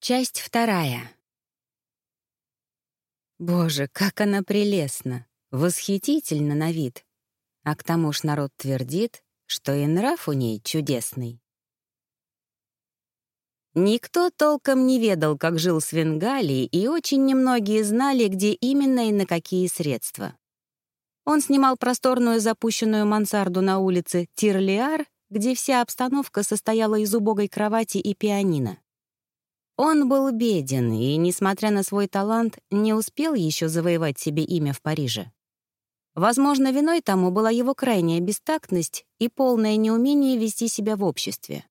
Часть вторая. Боже, как она прелестна, восхитительна на вид. А к тому ж народ твердит, что и нрав у ней чудесный. Никто толком не ведал, как жил Свенгали, и очень немногие знали, где именно и на какие средства. Он снимал просторную запущенную мансарду на улице Тирлиар, где вся обстановка состояла из убогой кровати и пианино. Он был беден и, несмотря на свой талант, не успел еще завоевать себе имя в Париже. Возможно, виной тому была его крайняя бестактность и полное неумение вести себя в обществе.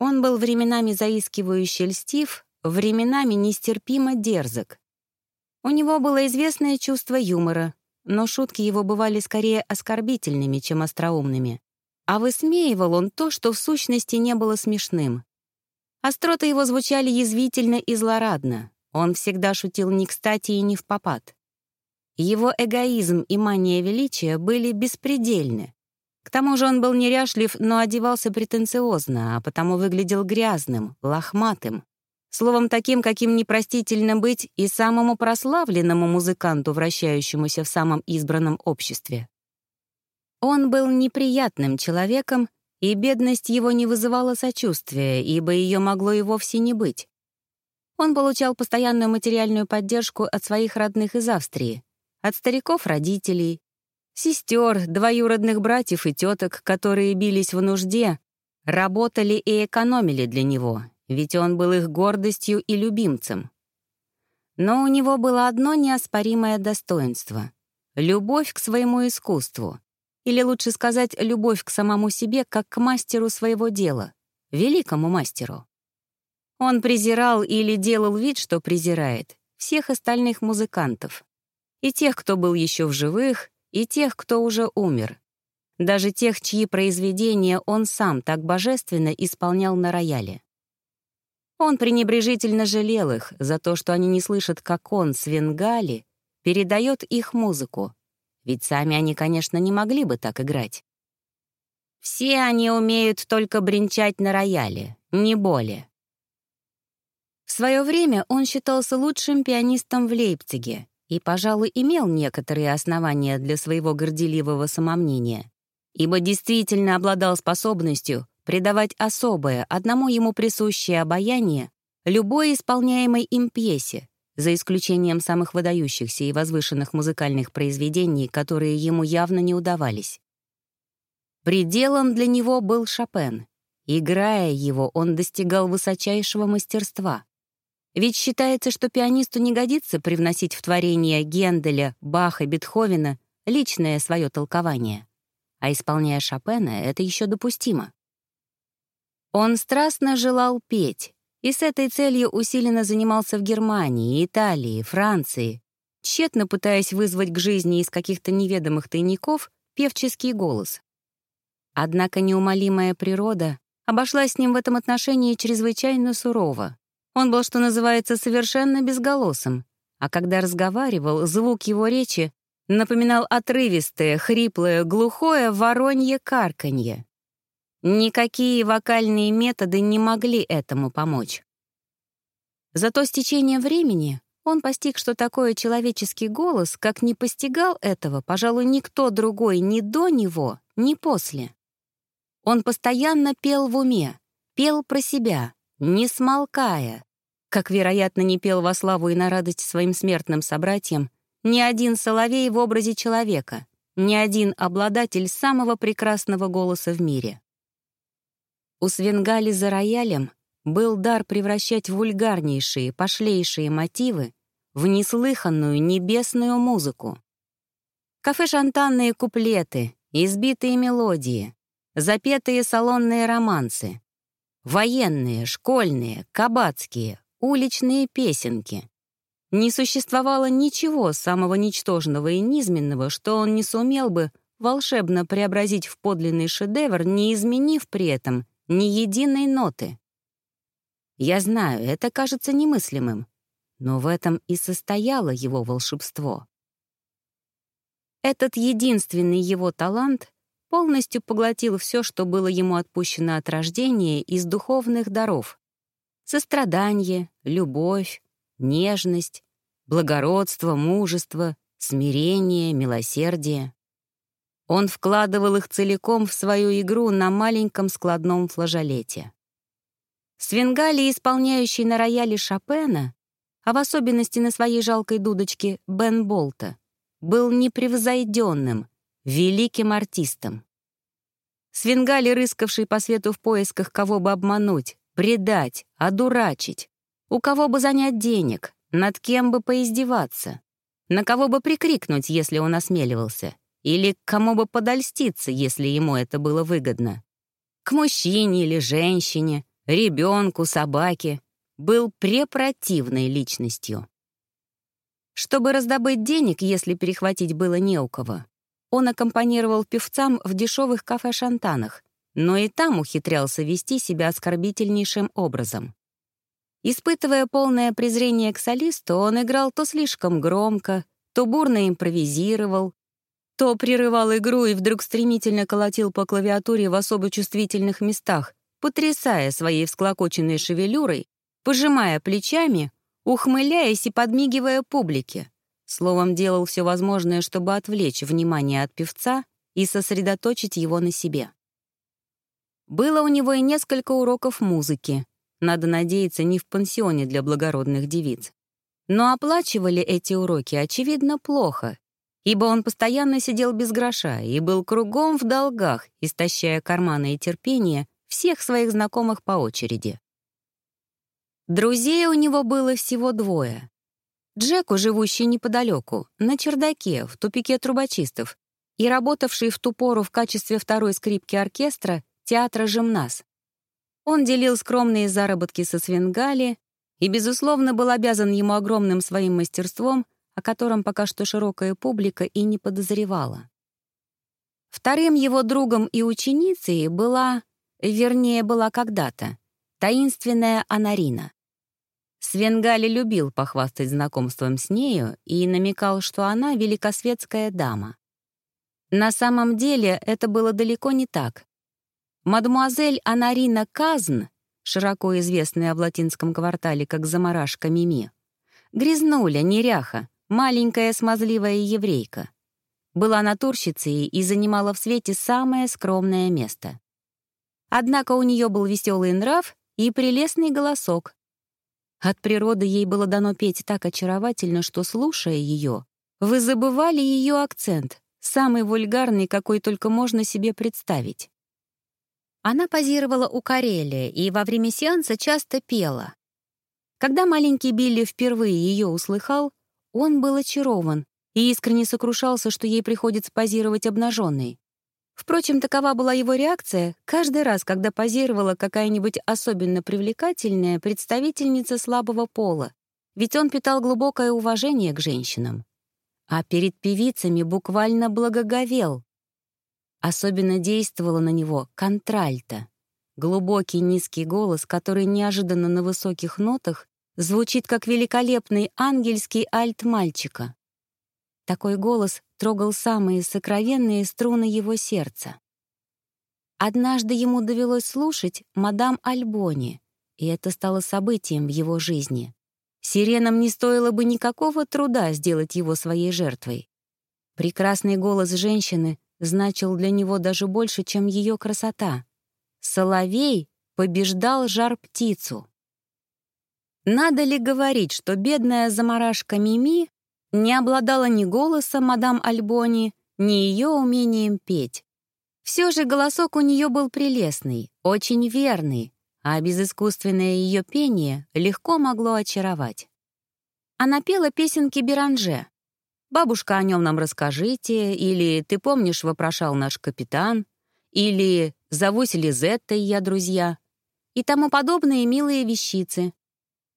Он был временами заискивающе льстив, временами нестерпимо дерзок. У него было известное чувство юмора, но шутки его бывали скорее оскорбительными, чем остроумными. А высмеивал он то, что в сущности не было смешным. Остроты его звучали язвительно и злорадно. Он всегда шутил не кстати и не в попад. Его эгоизм и мания величия были беспредельны. К тому же он был неряшлив, но одевался претенциозно, а потому выглядел грязным, лохматым. Словом, таким, каким непростительно быть и самому прославленному музыканту, вращающемуся в самом избранном обществе. Он был неприятным человеком, и бедность его не вызывала сочувствия, ибо ее могло и вовсе не быть. Он получал постоянную материальную поддержку от своих родных из Австрии, от стариков-родителей, сестер, двоюродных братьев и теток, которые бились в нужде, работали и экономили для него, ведь он был их гордостью и любимцем. Но у него было одно неоспоримое достоинство — любовь к своему искусству, или лучше сказать, любовь к самому себе, как к мастеру своего дела, великому мастеру. Он презирал или делал вид, что презирает, всех остальных музыкантов. И тех, кто был еще в живых, и тех, кто уже умер. Даже тех, чьи произведения он сам так божественно исполнял на рояле. Он пренебрежительно жалел их за то, что они не слышат, как он, Свенгали, передает их музыку, ведь сами они, конечно, не могли бы так играть. Все они умеют только бренчать на рояле, не более. В свое время он считался лучшим пианистом в Лейпциге и, пожалуй, имел некоторые основания для своего горделивого самомнения, ибо действительно обладал способностью придавать особое, одному ему присущее обаяние любой исполняемой им пьесе, за исключением самых выдающихся и возвышенных музыкальных произведений, которые ему явно не удавались. Пределом для него был Шопен. Играя его, он достигал высочайшего мастерства. Ведь считается, что пианисту не годится привносить в творение Генделя, Баха, Бетховена личное свое толкование. А исполняя Шопена, это еще допустимо. Он страстно желал петь, и с этой целью усиленно занимался в Германии, Италии, Франции, тщетно пытаясь вызвать к жизни из каких-то неведомых тайников певческий голос. Однако неумолимая природа обошлась с ним в этом отношении чрезвычайно сурово. Он был, что называется, совершенно безголосым, а когда разговаривал, звук его речи напоминал отрывистое, хриплое, глухое воронье карканье. Никакие вокальные методы не могли этому помочь. Зато с течением времени он постиг, что такое человеческий голос, как не постигал этого, пожалуй, никто другой ни до него, ни после. Он постоянно пел в уме, пел про себя, не смолкая, как, вероятно, не пел во славу и на радость своим смертным собратьям ни один соловей в образе человека, ни один обладатель самого прекрасного голоса в мире. У Свенгали за роялем был дар превращать вульгарнейшие, пошлейшие мотивы в неслыханную небесную музыку. Кафе-шантанные куплеты, избитые мелодии, запетые салонные романсы, военные, школьные, кабацкие, уличные песенки. Не существовало ничего самого ничтожного и низменного, что он не сумел бы волшебно преобразить в подлинный шедевр, не изменив при этом ни единой ноты. Я знаю, это кажется немыслимым, но в этом и состояло его волшебство. Этот единственный его талант полностью поглотил все, что было ему отпущено от рождения из духовных даров. Сострадание, любовь, нежность, благородство, мужество, смирение, милосердие. Он вкладывал их целиком в свою игру на маленьком складном флажолете. Свингали, исполняющий на рояле Шопена, а в особенности на своей жалкой дудочке Бен Болта, был непревзойденным, великим артистом. Свингали, рыскавший по свету в поисках, кого бы обмануть, предать, одурачить, у кого бы занять денег, над кем бы поиздеваться, на кого бы прикрикнуть, если он осмеливался, или к кому бы подольститься, если ему это было выгодно. К мужчине или женщине, ребенку, собаке, был препротивной личностью. Чтобы раздобыть денег, если перехватить было не у кого, он аккомпанировал певцам в дешевых кафе-шантанах, но и там ухитрялся вести себя оскорбительнейшим образом. Испытывая полное презрение к солисту, он играл то слишком громко, то бурно импровизировал, то прерывал игру и вдруг стремительно колотил по клавиатуре в особо чувствительных местах, потрясая своей всклокоченной шевелюрой, пожимая плечами, ухмыляясь и подмигивая публике. Словом, делал все возможное, чтобы отвлечь внимание от певца и сосредоточить его на себе. Было у него и несколько уроков музыки. Надо надеяться, не в пансионе для благородных девиц. Но оплачивали эти уроки, очевидно, плохо, ибо он постоянно сидел без гроша и был кругом в долгах, истощая карманы и терпение всех своих знакомых по очереди. Друзей у него было всего двое. Джеку, живущий неподалеку, на чердаке, в тупике трубочистов, и работавший в ту пору в качестве второй скрипки оркестра театра «Жимназ». Он делил скромные заработки со Свенгали и, безусловно, был обязан ему огромным своим мастерством, о котором пока что широкая публика и не подозревала. Вторым его другом и ученицей была, вернее, была когда-то, таинственная Анарина. Свенгали любил похвастать знакомством с нею и намекал, что она великосветская дама. На самом деле это было далеко не так. Мадмуазель Анарина Казн, широко известная в латинском квартале как заморашка Мими, грязнуля, неряха, маленькая смазливая еврейка. Была натурщицей и занимала в свете самое скромное место. Однако у нее был веселый нрав и прелестный голосок, от природы ей было дано петь так очаровательно, что, слушая ее, вы забывали ее акцент, самый вульгарный, какой только можно себе представить. Она позировала у Карелия и во время сеанса часто пела. Когда маленький Билли впервые ее услыхал, он был очарован и искренне сокрушался, что ей приходится позировать обнаженной. Впрочем, такова была его реакция каждый раз, когда позировала какая-нибудь особенно привлекательная представительница слабого пола, ведь он питал глубокое уважение к женщинам. А перед певицами буквально благоговел. Особенно действовала на него контральта. Глубокий низкий голос, который неожиданно на высоких нотах звучит как великолепный ангельский альт мальчика. Такой голос трогал самые сокровенные струны его сердца. Однажды ему довелось слушать мадам Альбони, и это стало событием в его жизни. Сиренам не стоило бы никакого труда сделать его своей жертвой. Прекрасный голос женщины значил для него даже больше, чем ее красота. Соловей побеждал жар-птицу. Надо ли говорить, что бедная заморашка Мими не обладала ни голосом мадам Альбони, ни ее умением петь. Все же голосок у нее был прелестный, очень верный, а безыскусственное ее пение легко могло очаровать. Она пела песенки Беранже. «Бабушка, о нем нам расскажите», или «Ты помнишь, вопрошал наш капитан», или «Зовусь Лизеттой, я друзья», и тому подобные милые вещицы.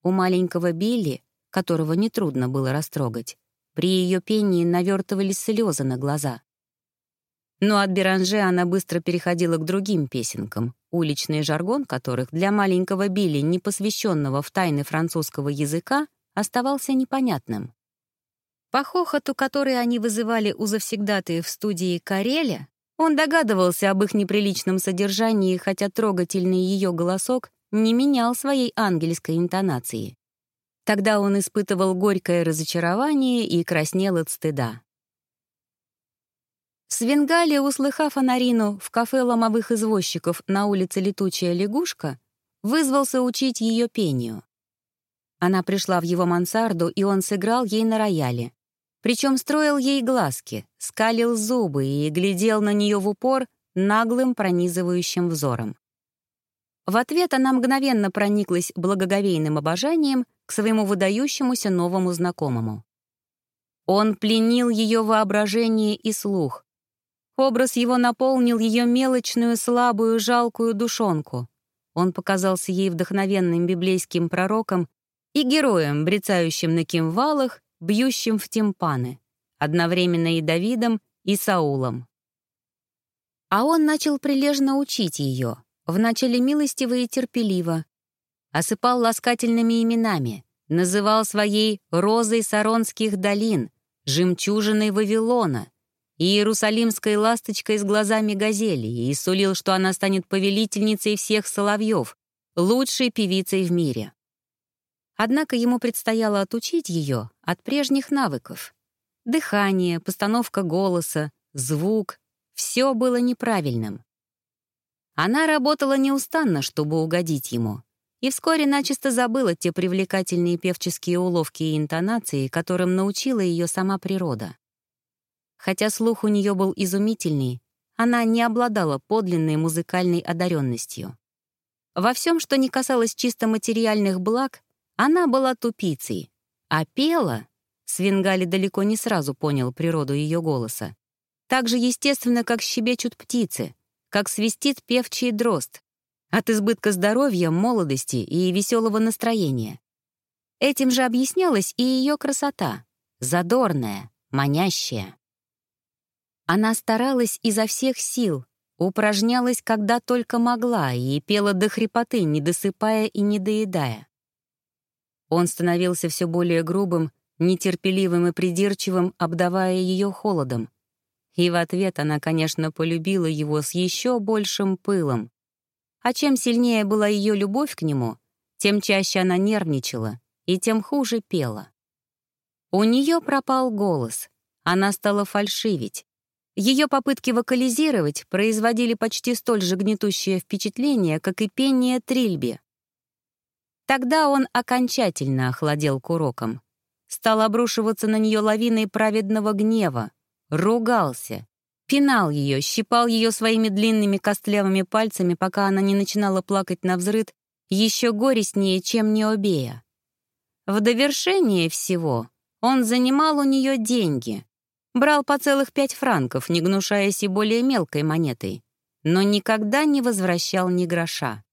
У маленького Билли, которого нетрудно было растрогать, при ее пении навертывались слезы на глаза. Но от Беранже она быстро переходила к другим песенкам, уличный жаргон которых для маленького Билли, не посвященного в тайны французского языка, оставался непонятным. По хохоту, который они вызывали у завсегдатые в студии Кареля, он догадывался об их неприличном содержании, хотя трогательный ее голосок не менял своей ангельской интонации. Тогда он испытывал горькое разочарование и краснел от стыда. Свенгали, услыхав о Нарину в кафе ломовых извозчиков на улице Летучая лягушка, вызвался учить ее пению. Она пришла в его мансарду, и он сыграл ей на рояле. Причем строил ей глазки, скалил зубы и глядел на нее в упор наглым пронизывающим взором. В ответ она мгновенно прониклась благоговейным обожанием к своему выдающемуся новому знакомому. Он пленил ее воображение и слух. Образ его наполнил ее мелочную, слабую, жалкую душонку. Он показался ей вдохновенным библейским пророком и героем, брецающим на кимвалах, бьющим в тимпаны, одновременно и Давидом, и Саулом. А он начал прилежно учить ее, вначале милостиво и терпеливо, осыпал ласкательными именами, называл своей «розой Саронских долин», «жемчужиной Вавилона», и иерусалимской ласточкой с глазами газели и сулил, что она станет повелительницей всех соловьев, лучшей певицей в мире. Однако ему предстояло отучить ее от прежних навыков. Дыхание, постановка голоса, звук — все было неправильным. Она работала неустанно, чтобы угодить ему, и вскоре начисто забыла те привлекательные певческие уловки и интонации, которым научила ее сама природа. Хотя слух у нее был изумительный, она не обладала подлинной музыкальной одаренностью. Во всем, что не касалось чисто материальных благ, она была тупицей, а пела — Свенгали далеко не сразу понял природу ее голоса. Так же естественно, как щебечут птицы, как свистит певчий дрозд, от избытка здоровья, молодости и веселого настроения. Этим же объяснялась и ее красота, задорная, манящая. Она старалась изо всех сил, упражнялась, когда только могла, и пела до хрипоты, не досыпая и не доедая. Он становился все более грубым, нетерпеливым и придирчивым, обдавая ее холодом. И в ответ она, конечно, полюбила его с еще большим пылом. А чем сильнее была ее любовь к нему, тем чаще она нервничала и тем хуже пела. У нее пропал голос, она стала фальшивить, ее попытки вокализировать производили почти столь же гнетущее впечатление, как и пение трильби. Тогда он окончательно охладел к урокам. Стал обрушиваться на нее лавиной праведного гнева, ругался, пинал ее, щипал ее своими длинными костлявыми пальцами, пока она не начинала плакать на взрыд, еще горестнее, чем Необея. В довершение всего он занимал у нее деньги, Брал по целых пять франков, не гнушаясь и более мелкой монетой, но никогда не возвращал ни гроша.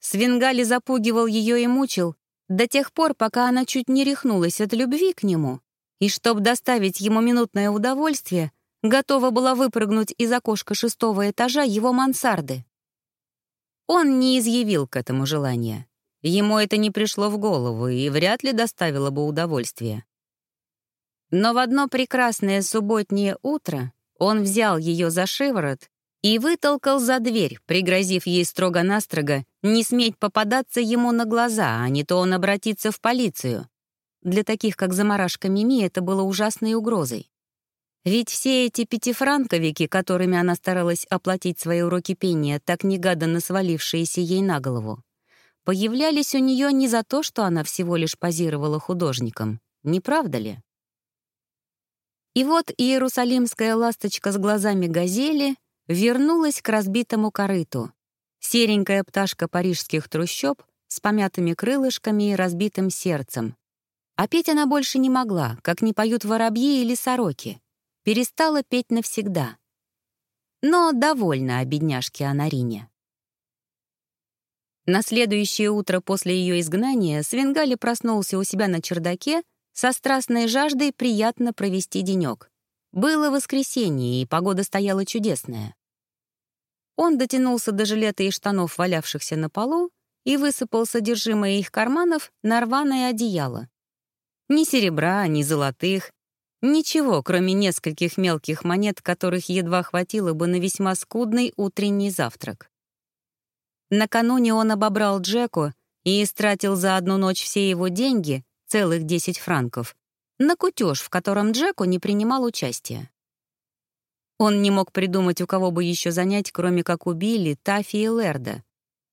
Свенгали запугивал ее и мучил до тех пор, пока она чуть не рехнулась от любви к нему, и, чтобы доставить ему минутное удовольствие, готова была выпрыгнуть из окошка шестого этажа его мансарды. Он не изъявил к этому желания. Ему это не пришло в голову и вряд ли доставило бы удовольствие. Но в одно прекрасное субботнее утро он взял ее за шиворот и вытолкал за дверь, пригрозив ей строго-настрого не сметь попадаться ему на глаза, а не то он обратится в полицию. Для таких, как заморашка Мими, это было ужасной угрозой. Ведь все эти пятифранковики, которыми она старалась оплатить свои уроки пения, так негаданно свалившиеся ей на голову, появлялись у нее не за то, что она всего лишь позировала художником, не правда ли? И вот иерусалимская ласточка с глазами газели вернулась к разбитому корыту. Серенькая пташка парижских трущоб с помятыми крылышками и разбитым сердцем. А петь она больше не могла, как не поют воробьи или сороки. Перестала петь навсегда. Но довольна о бедняжке Анарине. На следующее утро после ее изгнания Свенгали проснулся у себя на чердаке со страстной жаждой приятно провести денек. Было воскресенье, и погода стояла чудесная. Он дотянулся до жилета и штанов, валявшихся на полу, и высыпал содержимое их карманов на рваное одеяло. Ни серебра, ни золотых, ничего, кроме нескольких мелких монет, которых едва хватило бы на весьма скудный утренний завтрак. Накануне он обобрал Джеку и истратил за одну ночь все его деньги, целых 10 франков, на кутеж, в котором Джеку не принимал участия. Он не мог придумать, у кого бы еще занять, кроме как у Билли, Таффи и Лерда.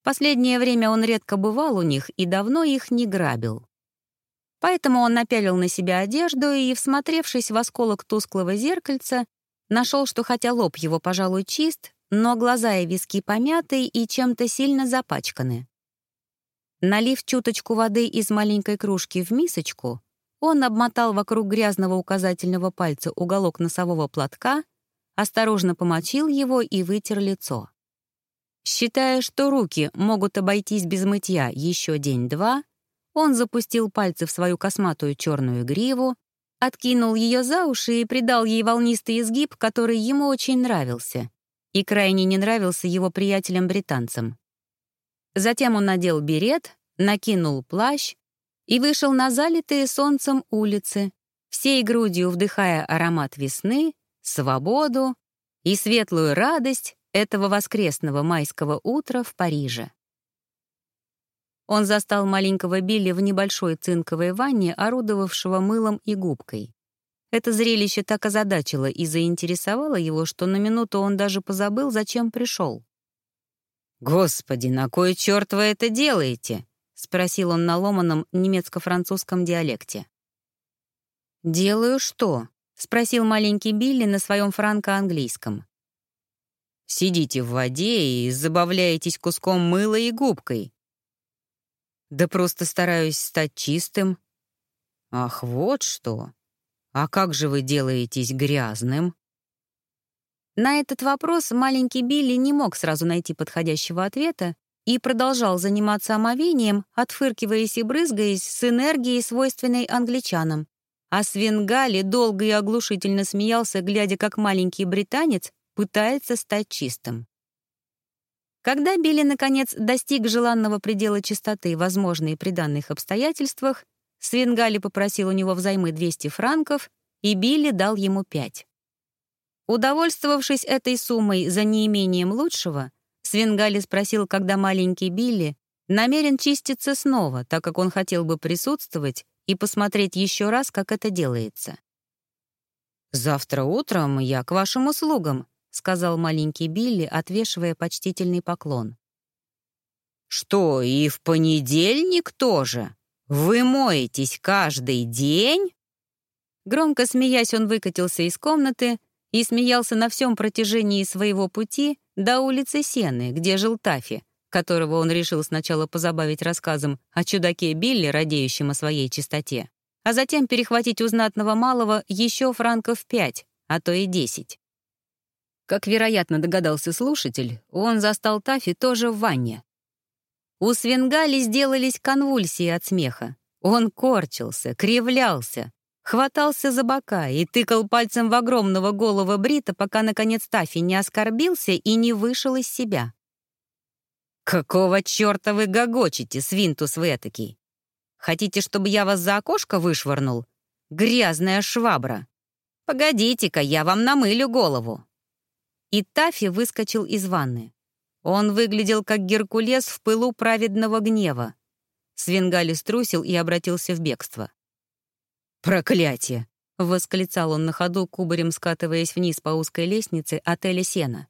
Последнее время он редко бывал у них и давно их не грабил. Поэтому он напялил на себя одежду и, всмотревшись в осколок тусклого зеркальца, нашел, что хотя лоб его, пожалуй, чист, но глаза и виски помяты и чем-то сильно запачканы. Налив чуточку воды из маленькой кружки в мисочку, он обмотал вокруг грязного указательного пальца уголок носового платка, осторожно помочил его и вытер лицо. Считая, что руки могут обойтись без мытья еще день-два, он запустил пальцы в свою косматую черную гриву, откинул ее за уши и придал ей волнистый изгиб, который ему очень нравился, и крайне не нравился его приятелям-британцам. Затем он надел берет, накинул плащ и вышел на залитые солнцем улицы, всей грудью вдыхая аромат весны, свободу и светлую радость этого воскресного майского утра в Париже. Он застал маленького Билли в небольшой цинковой ванне, орудовавшего мылом и губкой. Это зрелище так озадачило и заинтересовало его, что на минуту он даже позабыл, зачем пришел. «Господи, на кой черт вы это делаете?» — спросил он на ломаном немецко-французском диалекте. «Делаю что?» — спросил маленький Билли на своем франко-английском. «Сидите в воде и забавляетесь куском мыла и губкой», да просто стараюсь стать чистым. Ах, вот что. А как же вы делаетесь грязным? На этот вопрос маленький Билли не мог сразу найти подходящего ответа и продолжал заниматься омовением, отфыркиваясь и брызгаясь с энергией, свойственной англичанам. А Свенгали долго и оглушительно смеялся, глядя, как маленький британец пытается стать чистым. Когда Билли, наконец, достиг желанного предела чистоты, возможной при данных обстоятельствах, Свенгали попросил у него взаймы 200 франков, и Билли дал ему 5. Удовольствовавшись этой суммой за неимением лучшего, Свенгали спросил, когда маленький Билли намерен чиститься снова, так как он хотел бы присутствовать и посмотреть еще раз, как это делается. «Завтра утром я к вашим услугам», — сказал маленький Билли, отвешивая почтительный поклон. «Что, и в понедельник тоже? Вы моетесь каждый день?» Громко смеясь, он выкатился из комнаты и смеялся на всем протяжении своего пути до улицы Сены, где жил Тафи, которого он решил сначала позабавить рассказом о чудаке Билли, радеющем о своей чистоте, а затем перехватить у знатного малого еще франков пять, а то и десять. Как, вероятно, догадался слушатель, он застал Тафи тоже в ванне. У Свенгали сделались конвульсии от смеха. Он корчился, кривлялся, хватался за бока и тыкал пальцем в огромного голого Брита, пока, наконец, Тафи не оскорбился и не вышел из себя. «Какого черта вы гогочете, свинтус вы этакий? Хотите, чтобы я вас за окошко вышвырнул? Грязная швабра! Погодите-ка, я вам намылю голову!» И Тафи выскочил из ванны. Он выглядел как Геркулес в пылу праведного гнева. Свенгали струсил и обратился в бегство. «Проклятие!» — восклицал он на ходу, кубарем скатываясь вниз по узкой лестнице отеля «Сена».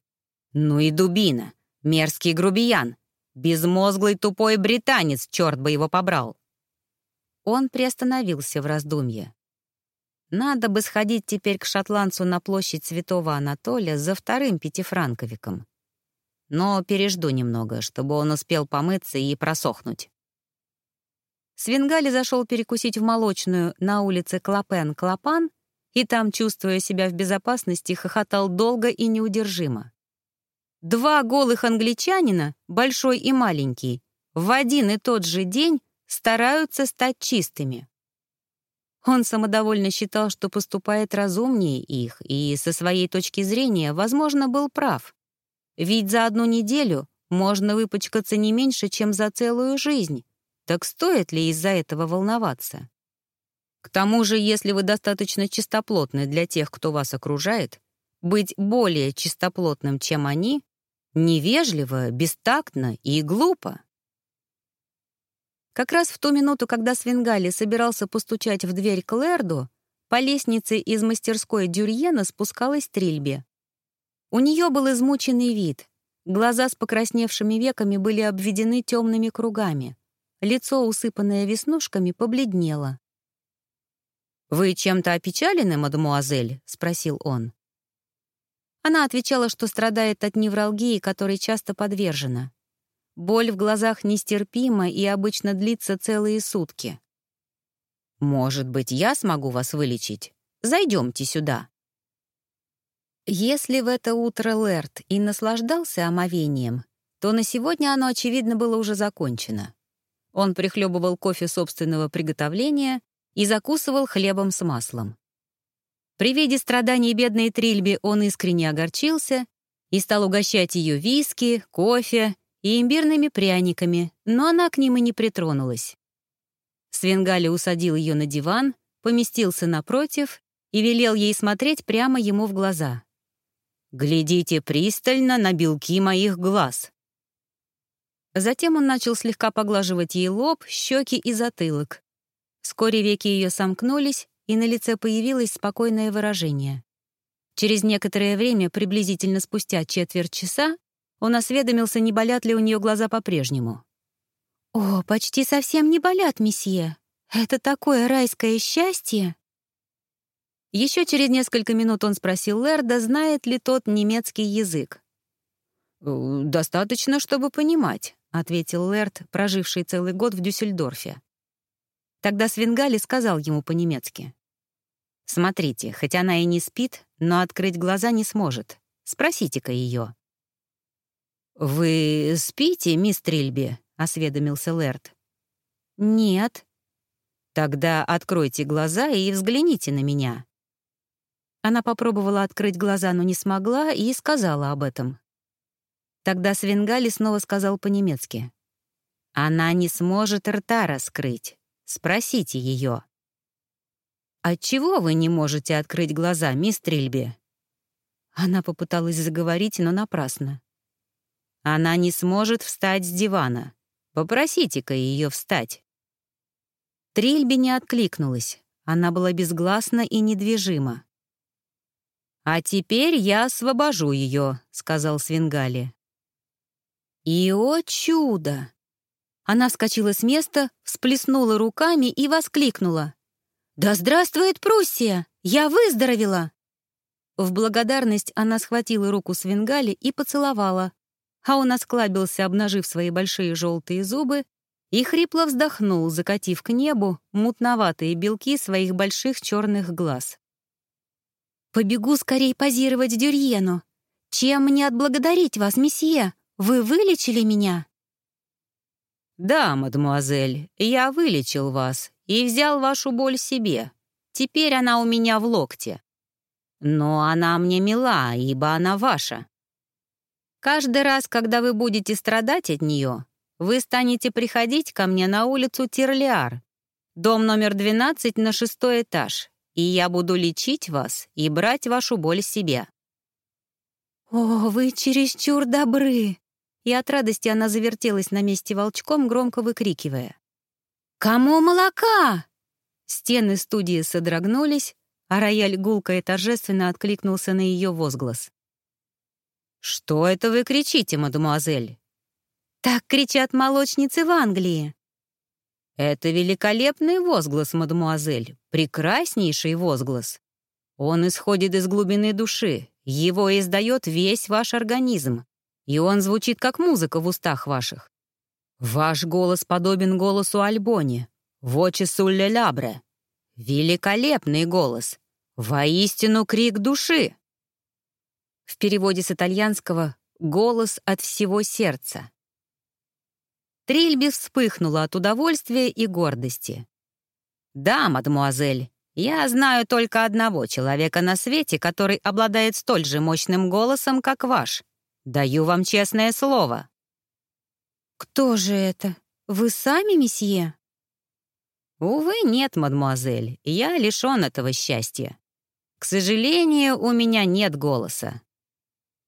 «Ну и дубина! Мерзкий грубиян! Безмозглый тупой британец, черт бы его побрал!» Он приостановился в раздумье. Надо бы сходить теперь к шотландцу на площадь Святого Анатолия за вторым пятифранковиком. Но пережду немного, чтобы он успел помыться и просохнуть. Свингали зашел перекусить в молочную на улице Клопен-Клопан и там, чувствуя себя в безопасности, хохотал долго и неудержимо. Два голых англичанина, большой и маленький, в один и тот же день стараются стать чистыми. Он самодовольно считал, что поступает разумнее их, и со своей точки зрения, возможно, был прав. Ведь за одну неделю можно выпачкаться не меньше, чем за целую жизнь. Так стоит ли из-за этого волноваться? К тому же, если вы достаточно чистоплотны для тех, кто вас окружает, быть более чистоплотным, чем они, Невежливо, бестактно и глупо. Как раз в ту минуту, когда Свингали собирался постучать в дверь Клэрду, по лестнице из мастерской Дюрьена спускалась Трильби. У нее был измученный вид. Глаза с покрасневшими веками были обведены темными кругами. Лицо, усыпанное веснушками, побледнело. «Вы чем-то опечалены, мадемуазель?» — спросил он. Она отвечала, что страдает от невралгии, которой часто подвержена. Боль в глазах нестерпима и обычно длится целые сутки. «Может быть, я смогу вас вылечить? Зайдемте сюда». Если в это утро Лерт и наслаждался омовением, то на сегодня оно, очевидно, было уже закончено. Он прихлебывал кофе собственного приготовления и закусывал хлебом с маслом. При виде страданий бедной Трильби он искренне огорчился и стал угощать ее виски, кофе и имбирными пряниками, но она к ним и не притронулась. Свенгали усадил ее на диван, поместился напротив и велел ей смотреть прямо ему в глаза. «Глядите пристально на белки моих глаз». Затем он начал слегка поглаживать ей лоб, щеки и затылок. Вскоре веки ее сомкнулись, и на лице появилось спокойное выражение. Через некоторое время, приблизительно спустя четверть часа, он осведомился, не болят ли у нее глаза по-прежнему. «О, почти совсем не болят, месье. Это такое райское счастье!» Еще через несколько минут он спросил Лерда, знает ли тот немецкий язык. «Э, «Достаточно, чтобы понимать», — ответил Лерд, проживший целый год в Дюссельдорфе. Тогда Свенгали сказал ему по-немецки. «Смотрите, хоть она и не спит, но открыть глаза не сможет. Спросите-ка ее. «Вы спите, мисс Трильби?» — осведомился Лерт. «Нет». «Тогда откройте глаза и взгляните на меня». Она попробовала открыть глаза, но не смогла и сказала об этом. Тогда Свенгали снова сказал по-немецки. «Она не сможет рта раскрыть. Спросите ее». «Отчего вы не можете открыть глаза, мисс Трильби?» Она попыталась заговорить, но напрасно. Она не сможет встать с дивана. Попросите-ка ее встать. Трильби не откликнулась. Она была безгласна и недвижима. «А теперь я освобожу ее», — сказал Свингали. И, о чудо! Она вскочила с места, всплеснула руками и воскликнула. «Да здравствует Пруссия! Я выздоровела!» В благодарность она схватила руку Свингали и поцеловала, а он осклабился, обнажив свои большие желтые зубы, и хрипло вздохнул, закатив к небу мутноватые белки своих больших черных глаз. «Побегу скорей позировать Дюрьену. Чем мне отблагодарить вас, месье? Вы вылечили меня?» «Да, мадемуазель, я вылечил вас и взял вашу боль себе. Теперь она у меня в локте. Но она мне мила, ибо она ваша. Каждый раз, когда вы будете страдать от нее, вы станете приходить ко мне на улицу Тирлиар, дом номер 12 на шестой этаж, и я буду лечить вас и брать вашу боль себе». «О, вы чересчур добры!» И от радости она завертелась на месте волчком, громко выкрикивая. «Кому молока?» Стены студии содрогнулись, а рояль гулко и торжественно откликнулся на ее возглас. «Что это вы кричите, мадемуазель?» «Так кричат молочницы в Англии». «Это великолепный возглас, мадемуазель, прекраснейший возглас. Он исходит из глубины души, его издает весь ваш организм, и он звучит как музыка в устах ваших. Ваш голос подобен голосу Альбони, вочи сулле лябре. Великолепный голос, воистину крик души. В переводе с итальянского «голос от всего сердца». Трильби вспыхнула от удовольствия и гордости. «Да, мадемуазель, я знаю только одного человека на свете, который обладает столь же мощным голосом, как ваш. Даю вам честное слово». «Кто же это? Вы сами, месье?» «Увы, нет, мадемуазель, я лишён этого счастья. К сожалению, у меня нет голоса.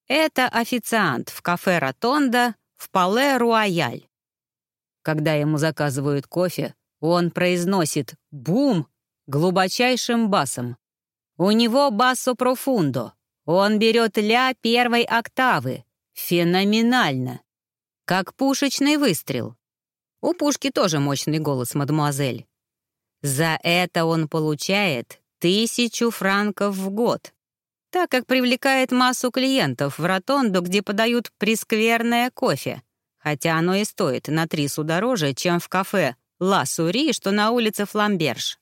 Это официант в кафе «Ротонда» в Пале Руаяль. Когда ему заказывают кофе, он произносит «бум» глубочайшим басом. У него басо профундо. Он берет ля первой октавы. Феноменально. Как пушечный выстрел. У пушки тоже мощный голос, мадемуазель. За это он получает тысячу франков в год, так как привлекает массу клиентов в ротонду, где подают прескверное кофе, хотя оно и стоит на три су дороже, чем в кафе «Ла Сури», что на улице Фламберж.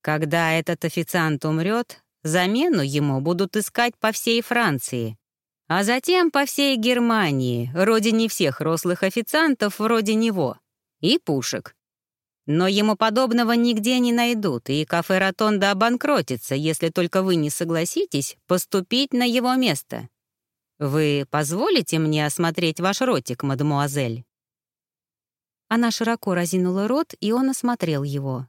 Когда этот официант умрет, замену ему будут искать по всей Франции, а затем по всей Германии, родине всех рослых официантов вроде него, и пушек. Но ему подобного нигде не найдут, и кафе «Ротонда» обанкротится, если только вы не согласитесь поступить на его место. Вы позволите мне осмотреть ваш ротик, мадемуазель?» Она широко разинула рот, и он осмотрел его.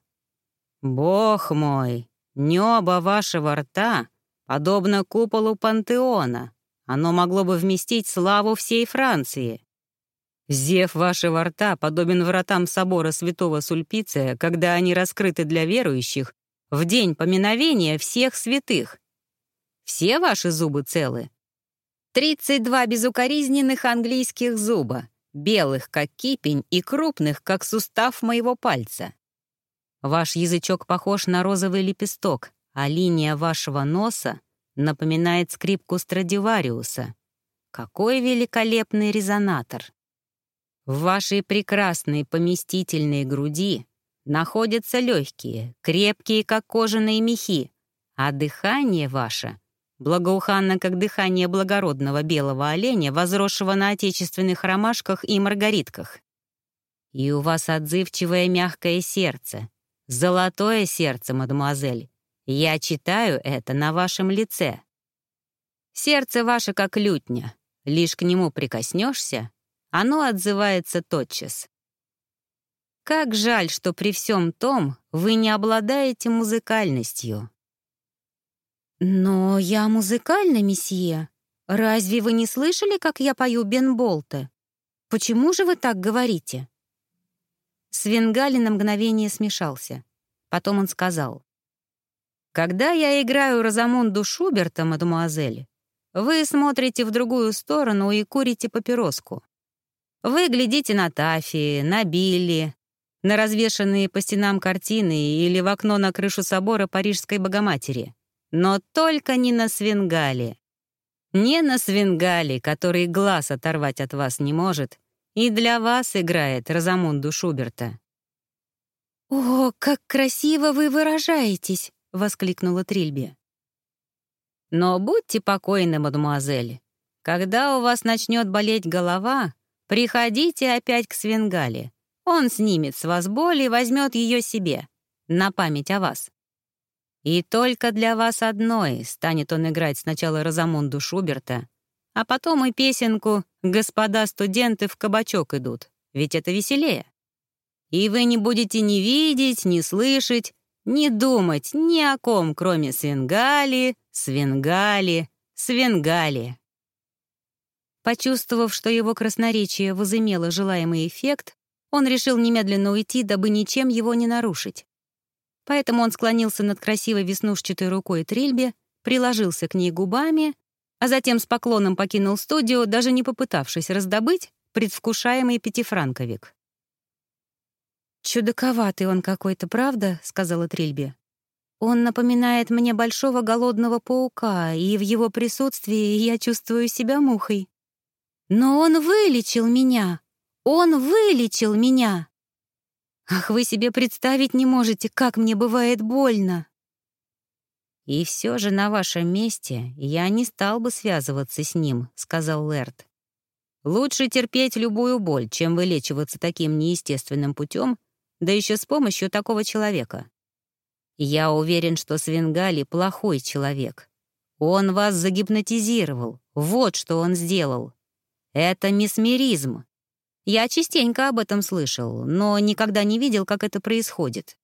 «Бог мой, небо вашего рта подобно куполу пантеона. Оно могло бы вместить славу всей Франции. Зев вашего рта подобен вратам собора святого Сульпиция, когда они раскрыты для верующих в день поминовения всех святых. Все ваши зубы целы? 32 безукоризненных английских зуба, белых, как кипень, и крупных, как сустав моего пальца. Ваш язычок похож на розовый лепесток, а линия вашего носа напоминает скрипку Страдивариуса. Какой великолепный резонатор! В вашей прекрасной поместительной груди находятся легкие, крепкие, как кожаные мехи, а дыхание ваше благоуханно, как дыхание благородного белого оленя, возросшего на отечественных ромашках и маргаритках. И у вас отзывчивое мягкое сердце, «Золотое сердце, мадемуазель. Я читаю это на вашем лице. Сердце ваше как лютня. Лишь к нему прикоснешься, оно отзывается тотчас. Как жаль, что при всем том вы не обладаете музыкальностью. «Но я музыкальна, месье. Разве вы не слышали, как я пою Бен Болте? Почему же вы так говорите?» Свенгали на мгновение смешался. Потом он сказал. «Когда я играю Розамунду Шуберта, мадемуазель, вы смотрите в другую сторону и курите папироску. Вы глядите на Тафи, на Билли, на развешанные по стенам картины или в окно на крышу собора Парижской Богоматери. Но только не на Свенгале. Не на Свенгале, который глаз оторвать от вас не может, и для вас играет Розамунду Шуберта». «О, как красиво вы выражаетесь!» — воскликнула Трильби. «Но будьте покойны, мадемуазель. Когда у вас начнет болеть голова, приходите опять к Свенгале. Он снимет с вас боль и возьмет ее себе, на память о вас. И только для вас одной станет он играть сначала Розамунду Шуберта, а потом и песенку «Господа студенты в кабачок идут», ведь это веселее. И вы не будете ни видеть, ни слышать, ни думать ни о ком, кроме Свенгали, Свенгали, Свенгали. Почувствовав, что его красноречие возымело желаемый эффект, он решил немедленно уйти, дабы ничем его не нарушить. Поэтому он склонился над красивой веснушчатой рукой Трильбе, приложился к ней губами а затем с поклоном покинул студию, даже не попытавшись раздобыть предвкушаемый пятифранковик. «Чудаковатый он какой-то, правда?» — сказала Трильби. «Он напоминает мне большого голодного паука, и в его присутствии я чувствую себя мухой. Но он вылечил меня! Он вылечил меня! Ах, вы себе представить не можете, как мне бывает больно!» «И все же на вашем месте я не стал бы связываться с ним», — сказал Лэрд. «Лучше терпеть любую боль, чем вылечиваться таким неестественным путем, да еще с помощью такого человека. Я уверен, что Свенгали — плохой человек. Он вас загипнотизировал. Вот что он сделал. Это месмеризм. Я частенько об этом слышал, но никогда не видел, как это происходит.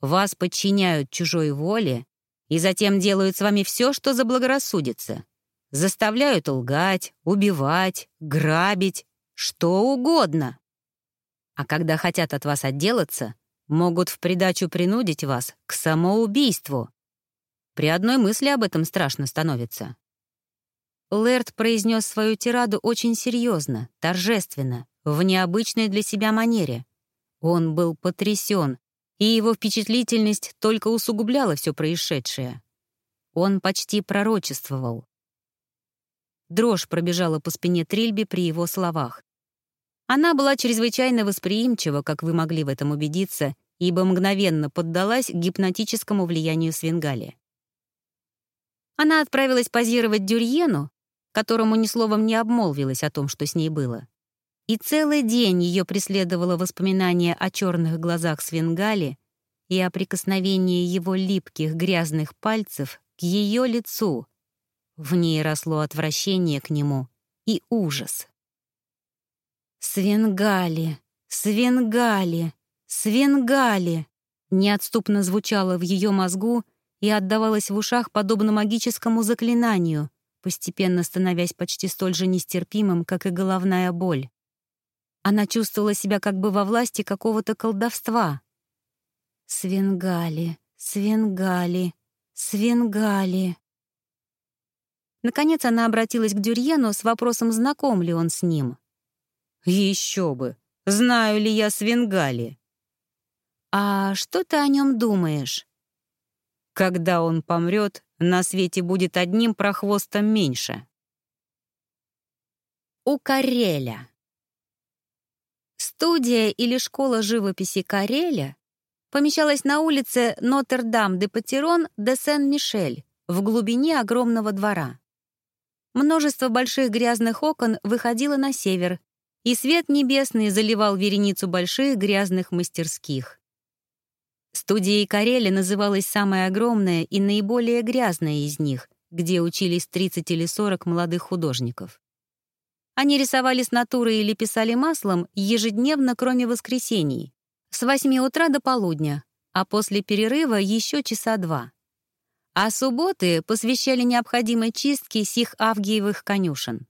Вас подчиняют чужой воле, и затем делают с вами все, что заблагорассудится. заставляют лгать, убивать, грабить, что угодно. А когда хотят от вас отделаться, могут в придачу принудить вас к самоубийству. При одной мысли об этом страшно становится. Лэрд произнес свою тираду очень серьезно, торжественно, в необычной для себя манере. Он был потрясен, и его впечатлительность только усугубляла все происшедшее. Он почти пророчествовал. Дрожь пробежала по спине Трильби при его словах. Она была чрезвычайно восприимчива, как вы могли в этом убедиться, ибо мгновенно поддалась гипнотическому влиянию Свенгали. Она отправилась позировать Дюрьену, которому ни словом не обмолвилась о том, что с ней было. И целый день ее преследовало воспоминание о черных глазах Свенгали и о прикосновении его липких грязных пальцев к ее лицу. В ней росло отвращение к нему и ужас. «Свенгали! Свенгали! Свенгали!» неотступно звучало в ее мозгу и отдавалось в ушах подобно магическому заклинанию, постепенно становясь почти столь же нестерпимым, как и головная боль. Она чувствовала себя как бы во власти какого-то колдовства. «Свенгали, Свенгали, Свенгали». Наконец она обратилась к Дюрьену с вопросом, знаком ли он с ним. «Еще бы! Знаю ли я Свенгали?» «А что ты о нем думаешь?» «Когда он помрет, на свете будет одним прохвостом меньше. У Кареля. Студия или школа живописи Кареля помещалась на улице Нотр-Дам-де-Патерон де Сен-Мишель в глубине огромного двора. Множество больших грязных окон выходило на север, и свет небесный заливал вереницу больших грязных мастерских. Студией Карели называлась самая огромная и наиболее грязная из них, где учились 30 или 40 молодых художников. Они рисовали с натуры или писали маслом ежедневно, кроме воскресений, с 8 утра до полудня, а после перерыва еще часа два. А субботы посвящали необходимой чистке сих авгиевых конюшен.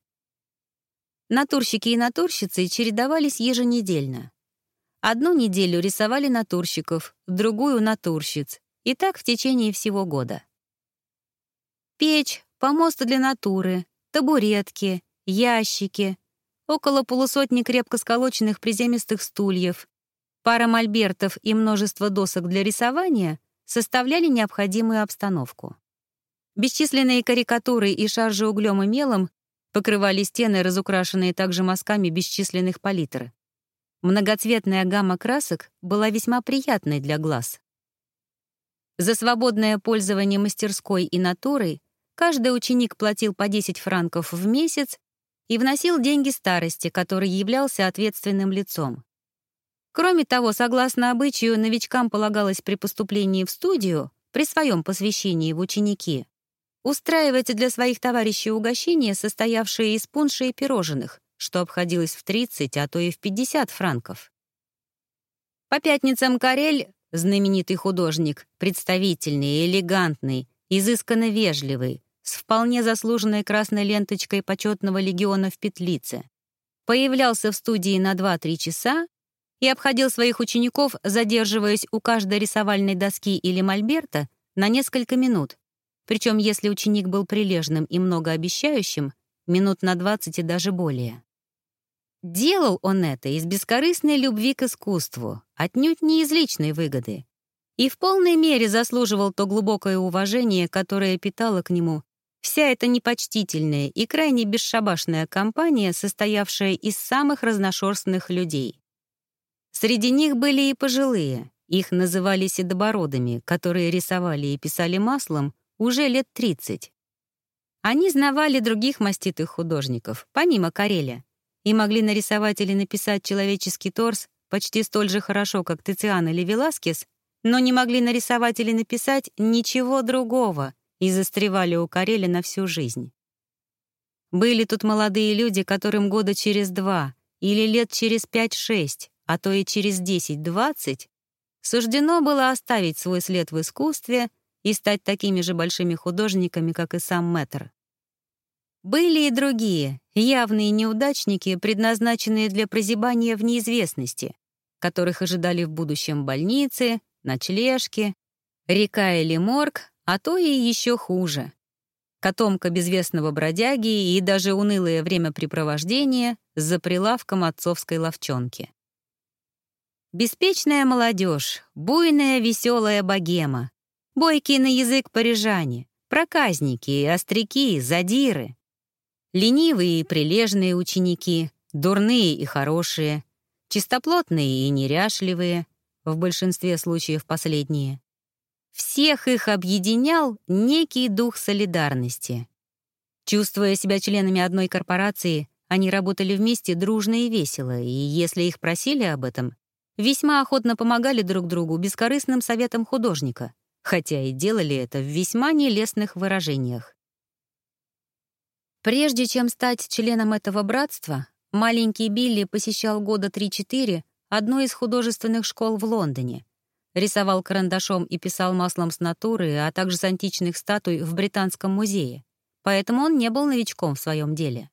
Натурщики и натурщицы чередовались еженедельно. Одну неделю рисовали натурщиков, другую — натурщиц. И так в течение всего года. Печь, помосты для натуры, табуретки, ящики, около полусотни крепко сколоченных приземистых стульев, пара мольбертов и множество досок для рисования составляли необходимую обстановку. Бесчисленные карикатуры и шаржи углем и мелом покрывали стены, разукрашенные также мазками бесчисленных палитр. Многоцветная гамма красок была весьма приятной для глаз. За свободное пользование мастерской и натурой каждый ученик платил по 10 франков в месяц и вносил деньги старости, который являлся ответственным лицом. Кроме того, согласно обычаю, новичкам полагалось при поступлении в студию, при своем посвящении в ученики, устраивать для своих товарищей угощения, состоявшие из пунша и пирожных, что обходилось в 30, а то и в 50 франков. По пятницам Карель, знаменитый художник, представительный, элегантный, изысканно вежливый, с вполне заслуженной красной ленточкой почетного легиона в петлице, появлялся в студии на 2-3 часа и обходил своих учеников, задерживаясь у каждой рисовальной доски или мольберта на несколько минут, причем если ученик был прилежным и многообещающим, минут на 20 и даже более. Делал он это из бескорыстной любви к искусству, отнюдь не из личной выгоды. И в полной мере заслуживал то глубокое уважение, которое питала к нему вся эта непочтительная и крайне бесшабашная компания, состоявшая из самых разношерстных людей. Среди них были и пожилые, их называли седобородами, которые рисовали и писали маслом уже лет 30. Они знавали других маститых художников, помимо Кареля, и могли нарисовать или написать человеческий торс почти столь же хорошо, как Тициан или Веласкес, но не могли нарисовать или написать ничего другого и застревали у Карели на всю жизнь. Были тут молодые люди, которым года через два или лет через пять-шесть, а то и через десять-двадцать, суждено было оставить свой след в искусстве и стать такими же большими художниками, как и сам Мэтр. Были и другие, явные неудачники, предназначенные для прозябания в неизвестности, которых ожидали в будущем больницы, ночлежки, река или морг, а то и еще хуже. Котомка безвестного бродяги и даже унылое времяпрепровождение за прилавком отцовской ловчонки. Беспечная молодежь, буйная веселая богема, бойкие на язык парижане, проказники, остряки, задиры. Ленивые и прилежные ученики, дурные и хорошие, чистоплотные и неряшливые, в большинстве случаев последние. Всех их объединял некий дух солидарности. Чувствуя себя членами одной корпорации, они работали вместе дружно и весело, и если их просили об этом, весьма охотно помогали друг другу бескорыстным советам художника, хотя и делали это в весьма нелестных выражениях. Прежде чем стать членом этого братства, маленький Билли посещал года 3-4 одну из художественных школ в Лондоне, рисовал карандашом и писал маслом с натуры, а также с античных статуй в Британском музее, поэтому он не был новичком в своем деле.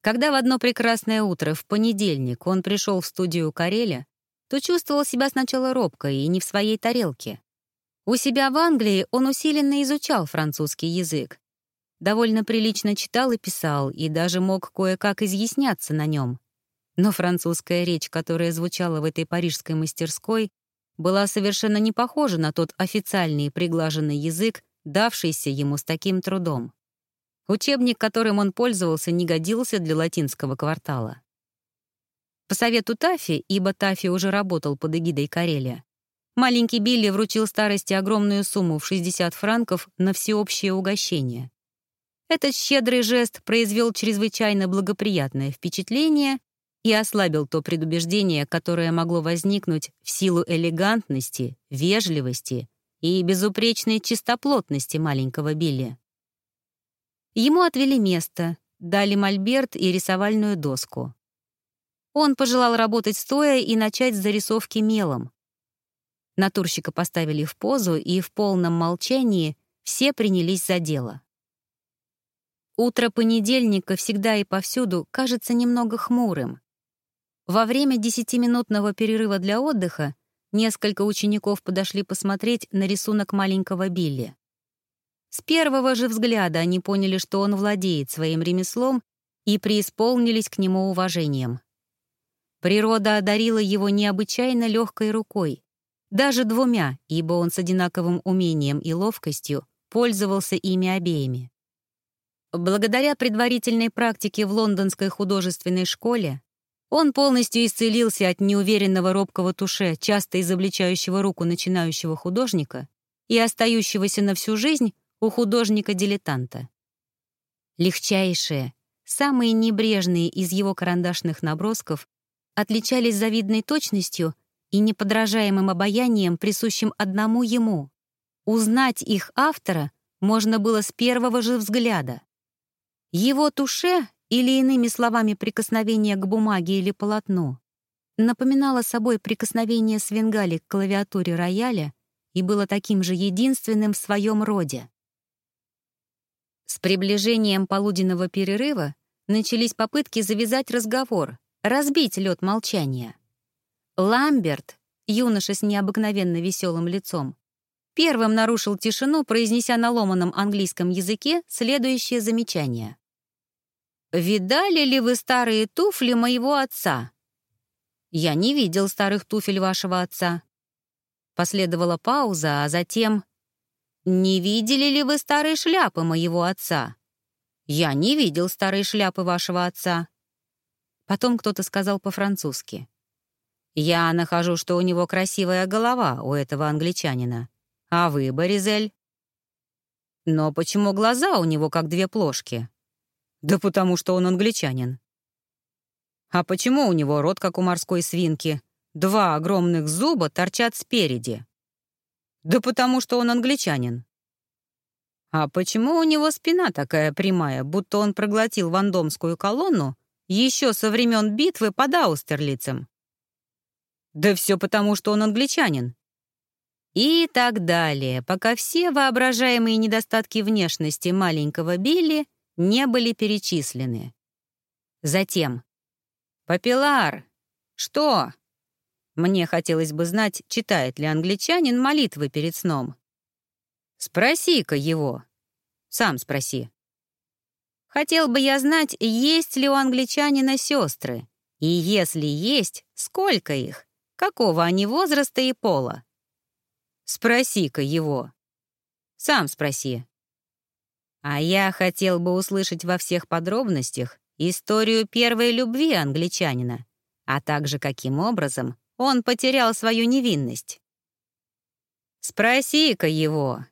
Когда в одно прекрасное утро, в понедельник, он пришел в студию Кареля, то чувствовал себя сначала робко и не в своей тарелке. У себя в Англии он усиленно изучал французский язык, довольно прилично читал и писал, и даже мог кое-как изъясняться на нем. Но французская речь, которая звучала в этой парижской мастерской, была совершенно не похожа на тот официальный приглаженный язык, давшийся ему с таким трудом. Учебник, которым он пользовался, не годился для латинского квартала. По совету Тафи, ибо Тафи уже работал под эгидой Карелия, маленький Билли вручил старости огромную сумму в 60 франков на всеобщее угощение. Этот щедрый жест произвел чрезвычайно благоприятное впечатление и ослабил то предубеждение, которое могло возникнуть в силу элегантности, вежливости и безупречной чистоплотности маленького Билли. Ему отвели место, дали мольберт и рисовальную доску. Он пожелал работать стоя и начать с зарисовки мелом. Натурщика поставили в позу, и в полном молчании все принялись за дело. Утро понедельника всегда и повсюду кажется немного хмурым. Во время десятиминутного перерыва для отдыха несколько учеников подошли посмотреть на рисунок маленького Билли. С первого же взгляда они поняли, что он владеет своим ремеслом и преисполнились к нему уважением. Природа одарила его необычайно легкой рукой, даже двумя, ибо он с одинаковым умением и ловкостью пользовался ими обеими. Благодаря предварительной практике в лондонской художественной школе он полностью исцелился от неуверенного робкого туше, часто изобличающего руку начинающего художника и остающегося на всю жизнь у художника-дилетанта. Легчайшие, самые небрежные из его карандашных набросков отличались завидной точностью и неподражаемым обаянием, присущим одному ему. Узнать их автора можно было с первого же взгляда. Его туше, или иными словами прикосновение к бумаге или полотну, напоминало собой прикосновение свингали к клавиатуре рояля и было таким же единственным в своем роде. С приближением полуденного перерыва начались попытки завязать разговор, разбить лед молчания. Ламберт, юноша с необыкновенно веселым лицом, первым нарушил тишину, произнеся на ломаном английском языке следующее замечание. «Видали ли вы старые туфли моего отца?» «Я не видел старых туфель вашего отца». Последовала пауза, а затем... «Не видели ли вы старые шляпы моего отца?» «Я не видел старые шляпы вашего отца». Потом кто-то сказал по-французски. «Я нахожу, что у него красивая голова, у этого англичанина. А вы, Боризель?» «Но почему глаза у него как две плошки?» Да потому что он англичанин. А почему у него рот, как у морской свинки? Два огромных зуба торчат спереди. Да потому что он англичанин. А почему у него спина такая прямая, будто он проглотил вандомскую колонну еще со времен битвы под Аустерлицем? Да все потому, что он англичанин. И так далее, пока все воображаемые недостатки внешности маленького Билли не были перечислены. Затем. «Папилар! Что?» Мне хотелось бы знать, читает ли англичанин молитвы перед сном. «Спроси-ка его. Сам спроси». Хотел бы я знать, есть ли у англичанина сестры, и если есть, сколько их, какого они возраста и пола. Спроси-ка его. Сам спроси. А я хотел бы услышать во всех подробностях историю первой любви англичанина, а также каким образом он потерял свою невинность. Спроси-ка его.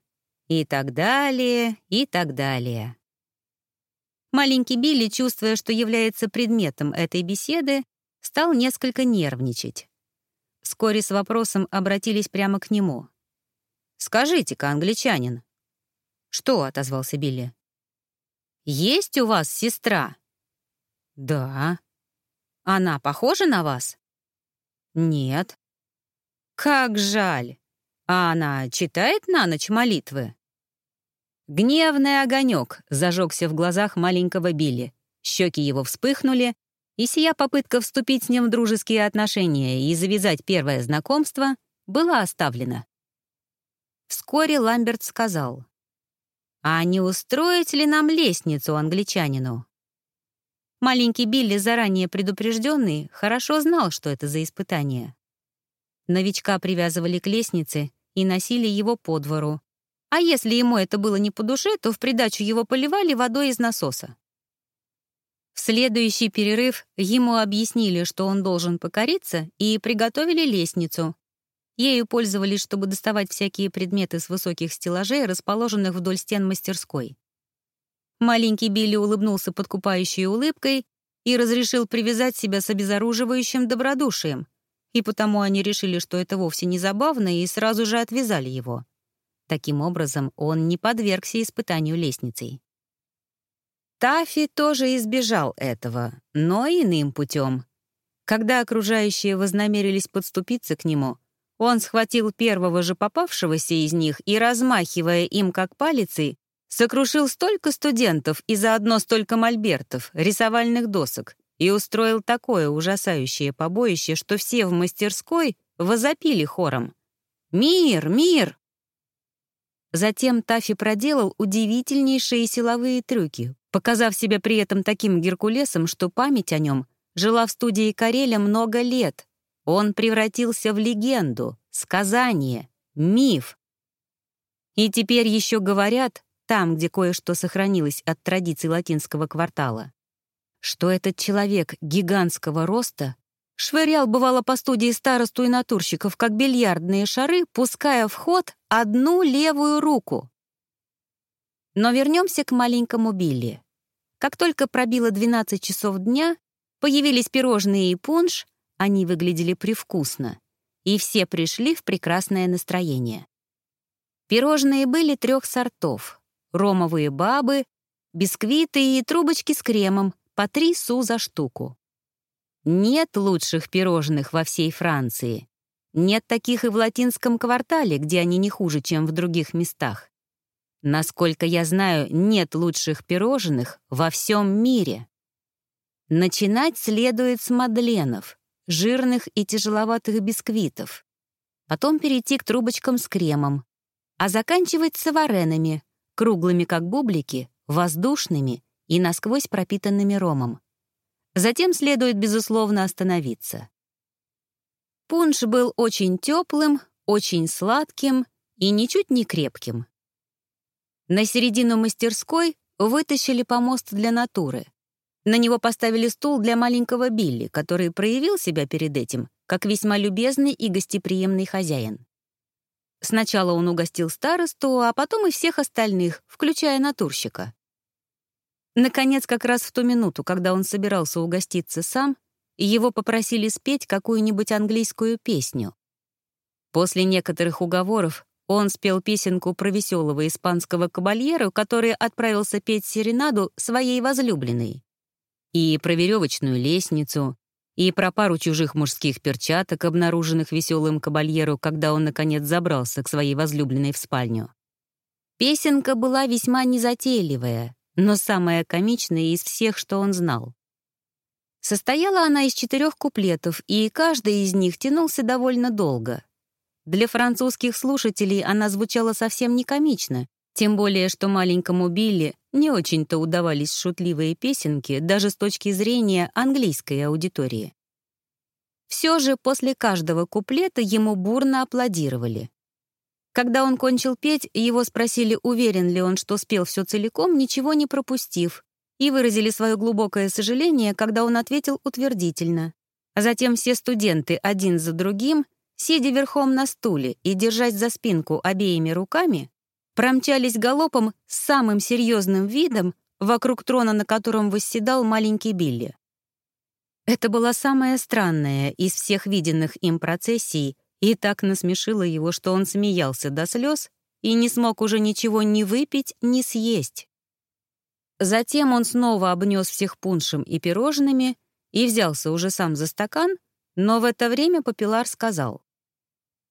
И так далее, и так далее. Маленький Билли, чувствуя, что является предметом этой беседы, стал несколько нервничать. Вскоре с вопросом обратились прямо к нему. «Скажите-ка, англичанин». «Что?» — отозвался Билли. «Есть у вас сестра?» «Да». «Она похожа на вас?» «Нет». «Как жаль! А она читает на ночь молитвы?» Гневный огонек зажегся в глазах маленького Билли. Щеки его вспыхнули, и сия попытка вступить с ним в дружеские отношения и завязать первое знакомство была оставлена. Вскоре Ламберт сказал, «А не устроить ли нам лестницу англичанину?» Маленький Билли, заранее предупрежденный, хорошо знал, что это за испытание. Новичка привязывали к лестнице и носили его по двору, а если ему это было не по душе, то в придачу его поливали водой из насоса. В следующий перерыв ему объяснили, что он должен покориться, и приготовили лестницу. Ею пользовались, чтобы доставать всякие предметы с высоких стеллажей, расположенных вдоль стен мастерской. Маленький Билли улыбнулся подкупающей улыбкой и разрешил привязать себя с обезоруживающим добродушием, и потому они решили, что это вовсе не забавно, и сразу же отвязали его. Таким образом, он не подвергся испытанию лестницей. Тафи тоже избежал этого, но иным путем. Когда окружающие вознамерились подступиться к нему, он схватил первого же попавшегося из них и, размахивая им как палицей, сокрушил столько студентов и заодно столько мольбертов, рисовальных досок, и устроил такое ужасающее побоище, что все в мастерской возопили хором. «Мир! Мир!» Затем Тафи проделал удивительнейшие силовые трюки, показав себя при этом таким Геркулесом, что память о нем жила в студии Кареля много лет. Он превратился в легенду, сказание, миф. И теперь еще говорят, там, где кое-что сохранилось от традиций латинского квартала, что этот человек гигантского роста Швырял, бывало, по студии старосту и натурщиков, как бильярдные шары, пуская в ход одну левую руку. Но вернемся к маленькому Билли. Как только пробило 12 часов дня, появились пирожные и пунш, они выглядели привкусно, и все пришли в прекрасное настроение. Пирожные были трех сортов — ромовые бабы, бисквиты и трубочки с кремом, по три су за штуку. Нет лучших пирожных во всей Франции. Нет таких и в латинском квартале, где они не хуже, чем в других местах. Насколько я знаю, нет лучших пирожных во всем мире. Начинать следует с мадленов, жирных и тяжеловатых бисквитов. Потом перейти к трубочкам с кремом. А заканчивать с варенами, круглыми как бублики, воздушными и насквозь пропитанными ромом. Затем следует, безусловно, остановиться. Пунш был очень теплым, очень сладким и ничуть не крепким. На середину мастерской вытащили помост для натуры. На него поставили стул для маленького Билли, который проявил себя перед этим как весьма любезный и гостеприимный хозяин. Сначала он угостил старосту, а потом и всех остальных, включая натурщика. Наконец, как раз в ту минуту, когда он собирался угоститься сам, его попросили спеть какую-нибудь английскую песню. После некоторых уговоров он спел песенку про веселого испанского кабальеру, который отправился петь серенаду своей возлюбленной. И про веревочную лестницу, и про пару чужих мужских перчаток, обнаруженных веселым кабальеру, когда он, наконец, забрался к своей возлюбленной в спальню. Песенка была весьма незатейливая, но самая комичная из всех, что он знал. Состояла она из четырех куплетов, и каждый из них тянулся довольно долго. Для французских слушателей она звучала совсем не комично, тем более, что маленькому Билли не очень-то удавались шутливые песенки даже с точки зрения английской аудитории. Все же после каждого куплета ему бурно аплодировали. Когда он кончил петь, его спросили, уверен ли он, что спел все целиком, ничего не пропустив, и выразили свое глубокое сожаление, когда он ответил утвердительно. А затем все студенты один за другим, сидя верхом на стуле и держась за спинку обеими руками, промчались галопом с самым серьезным видом вокруг трона, на котором восседал маленький Билли. Это была самая странная из всех виденных им процессий и так насмешила его, что он смеялся до слез и не смог уже ничего ни выпить, ни съесть. Затем он снова обнес всех пуншем и пирожными и взялся уже сам за стакан, но в это время Папилар сказал.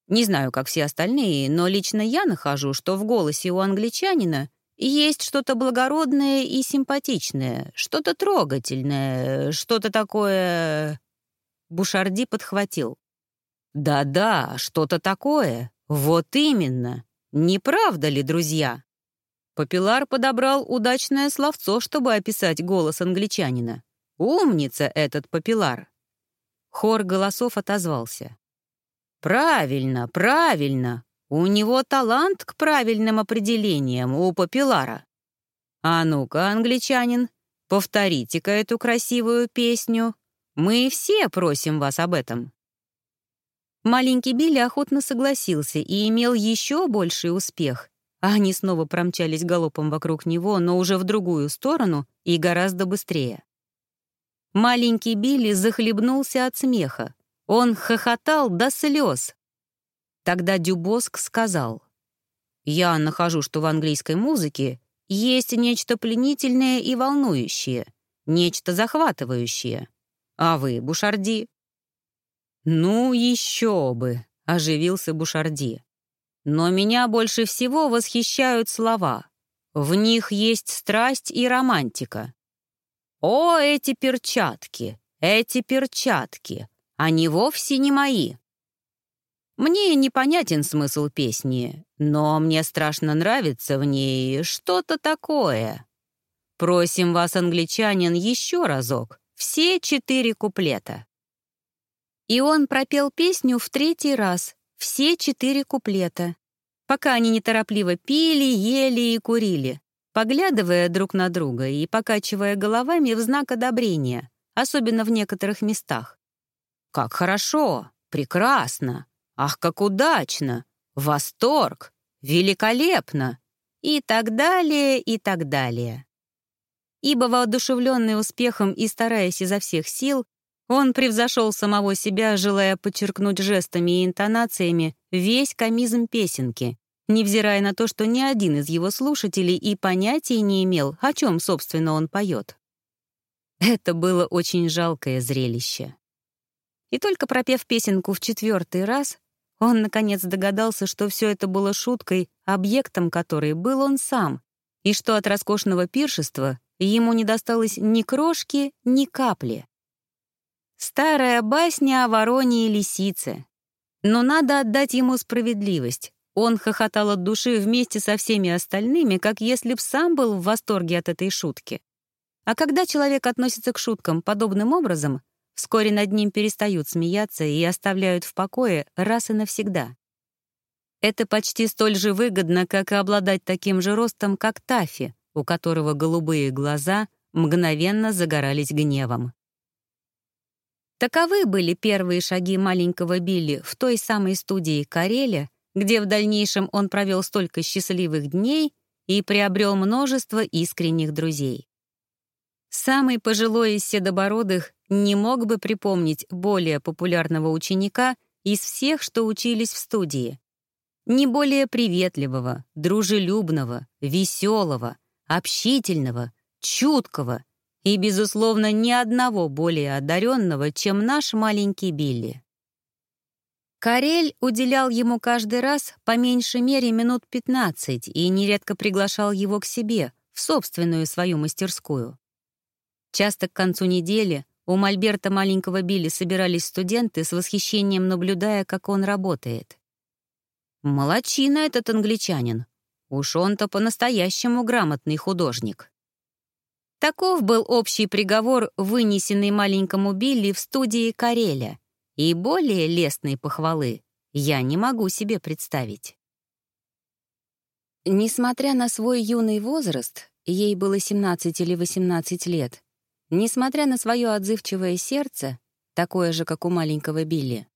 «Не знаю, как все остальные, но лично я нахожу, что в голосе у англичанина есть что-то благородное и симпатичное, что-то трогательное, что-то такое...» Бушарди подхватил. «Да-да, что-то такое. Вот именно. Не правда ли, друзья?» Папилар подобрал удачное словцо, чтобы описать голос англичанина. «Умница этот Папилар!» Хор голосов отозвался. «Правильно, правильно. У него талант к правильным определениям у Папилара. А ну-ка, англичанин, повторите-ка эту красивую песню. Мы все просим вас об этом». Маленький Билли охотно согласился и имел еще больший успех, они снова промчались галопом вокруг него, но уже в другую сторону и гораздо быстрее. Маленький Билли захлебнулся от смеха. Он хохотал до слез. Тогда Дюбоск сказал, «Я нахожу, что в английской музыке есть нечто пленительное и волнующее, нечто захватывающее. А вы, Бушарди?» «Ну, еще бы!» — оживился Бушарди. «Но меня больше всего восхищают слова. В них есть страсть и романтика. О, эти перчатки, эти перчатки! Они вовсе не мои!» Мне непонятен смысл песни, но мне страшно нравится в ней что-то такое. Просим вас, англичанин, еще разок, все четыре куплета. И он пропел песню в третий раз, все четыре куплета, пока они неторопливо пили, ели и курили, поглядывая друг на друга и покачивая головами в знак одобрения, особенно в некоторых местах. «Как хорошо! Прекрасно! Ах, как удачно! Восторг! Великолепно!» И так далее, и так далее. Ибо воодушевленный успехом и стараясь изо всех сил, он превзошел самого себя, желая подчеркнуть жестами и интонациями весь комизм песенки, невзирая на то, что ни один из его слушателей и понятия не имел, о чем, собственно, он поет. Это было очень жалкое зрелище. И только пропев песенку в четвертый раз, он, наконец, догадался, что все это было шуткой, объектом которой был он сам, и что от роскошного пиршества ему не досталось ни крошки, ни капли. Старая басня о вороне и лисице. Но надо отдать ему справедливость. Он хохотал от души вместе со всеми остальными, как если б сам был в восторге от этой шутки. А когда человек относится к шуткам подобным образом, Вскоре над ним перестают смеяться и оставляют в покое раз и навсегда. Это почти столь же выгодно, как и обладать таким же ростом, как Тафи, у которого голубые глаза мгновенно загорались гневом. Таковы были первые шаги маленького Билли в той самой студии Кареля, где в дальнейшем он провел столько счастливых дней и приобрел множество искренних друзей. Самый пожилой из седобородых не мог бы припомнить более популярного ученика из всех, что учились в студии. Не более приветливого, дружелюбного, веселого, общительного, чуткого и, безусловно, ни одного более одаренного, чем наш маленький Билли. Карель уделял ему каждый раз по меньшей мере минут 15 и нередко приглашал его к себе, в собственную свою мастерскую. Часто к концу недели у мольберта маленького Билли собирались студенты с восхищением наблюдая, как он работает. Молодчина этот англичанин. Уж он-то по-настоящему грамотный художник. Таков был общий приговор, вынесенный маленькому Билли в студии Кареля, и более лестной похвалы я не могу себе представить. Несмотря на свой юный возраст, ей было 17 или 18 лет, несмотря на свое отзывчивое сердце, такое же, как у маленького Билли,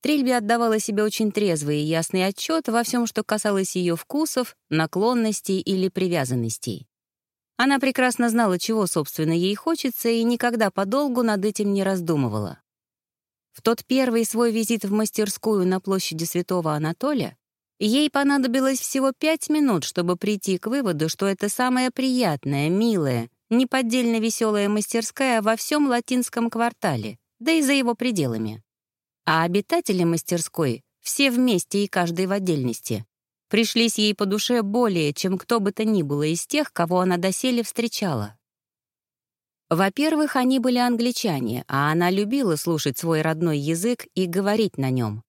Трильби отдавала себе очень трезвый и ясный отчет во всем, что касалось ее вкусов, наклонностей или привязанностей. Она прекрасно знала, чего, собственно, ей хочется, и никогда подолгу над этим не раздумывала. В тот первый свой визит в мастерскую на площади Святого Анатолия ей понадобилось всего пять минут, чтобы прийти к выводу, что это самая приятная, милая, неподдельно веселая мастерская во всем латинском квартале, да и за его пределами. А обитатели мастерской, все вместе и каждый в отдельности, пришлись ей по душе более, чем кто бы то ни было из тех, кого она доселе встречала. Во-первых, они были англичане, а она любила слушать свой родной язык и говорить на нем.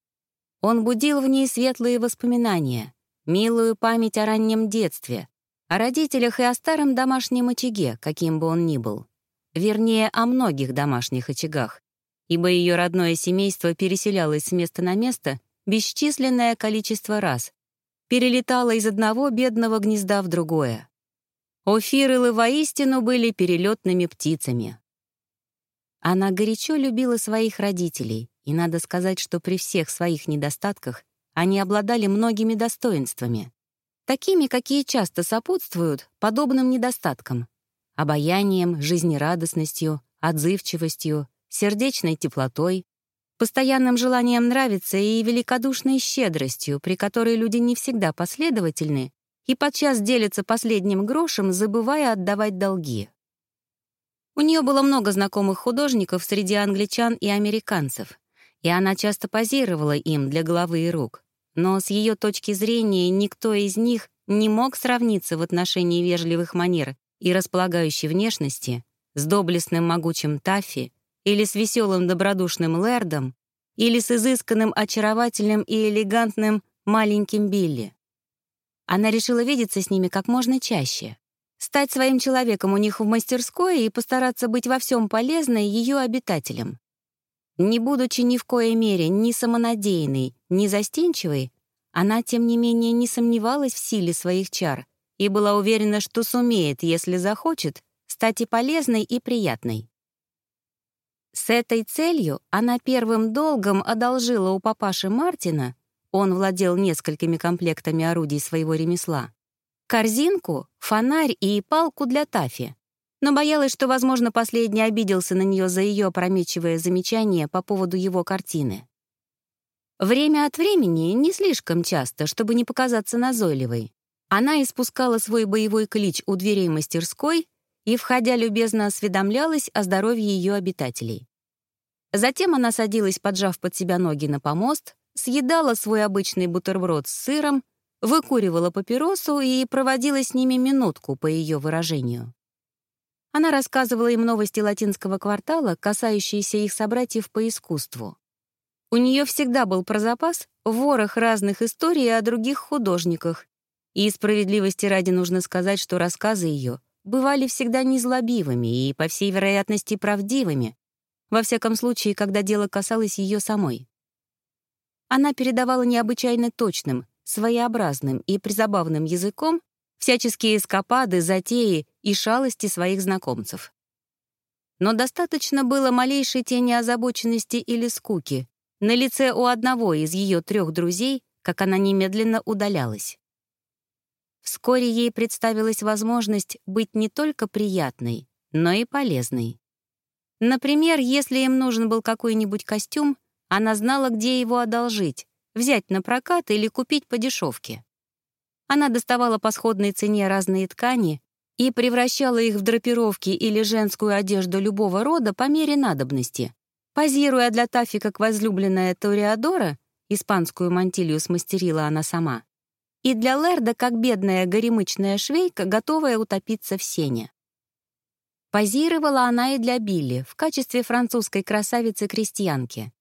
Он будил в ней светлые воспоминания, милую память о раннем детстве, о родителях и о старом домашнем очаге, каким бы он ни был. Вернее, о многих домашних очагах, ибо ее родное семейство переселялось с места на место бесчисленное количество раз, перелетало из одного бедного гнезда в другое. Офирылы воистину были перелетными птицами. Она горячо любила своих родителей, и надо сказать, что при всех своих недостатках они обладали многими достоинствами, такими, какие часто сопутствуют подобным недостаткам — обаянием, жизнерадостностью, отзывчивостью, сердечной теплотой, постоянным желанием нравиться и великодушной щедростью, при которой люди не всегда последовательны и подчас делятся последним грошем, забывая отдавать долги. У нее было много знакомых художников среди англичан и американцев, и она часто позировала им для головы и рук. Но с ее точки зрения никто из них не мог сравниться в отношении вежливых манер и располагающей внешности с доблестным могучим Таффи или с веселым добродушным Лэрдом, или с изысканным, очаровательным и элегантным маленьким Билли. Она решила видеться с ними как можно чаще, стать своим человеком у них в мастерской и постараться быть во всем полезной ее обитателям. Не будучи ни в коей мере ни самонадеянной, ни застенчивой, она, тем не менее, не сомневалась в силе своих чар и была уверена, что сумеет, если захочет, стать и полезной, и приятной. С этой целью она первым долгом одолжила у папаши Мартина, он владел несколькими комплектами орудий своего ремесла, корзинку, фонарь и палку для тафи, но боялась, что, возможно, последний обиделся на нее за ее опрометчивое замечание по поводу его картины. Время от времени, не слишком часто, чтобы не показаться назойливой, она испускала свой боевой клич у дверей мастерской и, входя, любезно осведомлялась о здоровье ее обитателей. Затем она садилась, поджав под себя ноги на помост, съедала свой обычный бутерброд с сыром, выкуривала папиросу и проводила с ними минутку, по ее выражению. Она рассказывала им новости латинского квартала, касающиеся их собратьев по искусству. У нее всегда был про запас ворох разных историй о других художниках, и справедливости ради нужно сказать, что рассказы ее бывали всегда незлобивыми и, по всей вероятности, правдивыми, во всяком случае, когда дело касалось ее самой. Она передавала необычайно точным, своеобразным и призабавным языком всяческие эскапады, затеи и шалости своих знакомцев. Но достаточно было малейшей тени озабоченности или скуки на лице у одного из ее трех друзей, как она немедленно удалялась. Вскоре ей представилась возможность быть не только приятной, но и полезной. Например, если им нужен был какой-нибудь костюм, она знала, где его одолжить, взять на прокат или купить по дешевке. Она доставала по сходной цене разные ткани и превращала их в драпировки или женскую одежду любого рода по мере надобности, позируя для Тафи как возлюбленная Ториадора, испанскую мантилью смастерила она сама, и для Лерда как бедная горемычная швейка, готовая утопиться в сене. Позировала она и для Билли в качестве французской красавицы-крестьянки.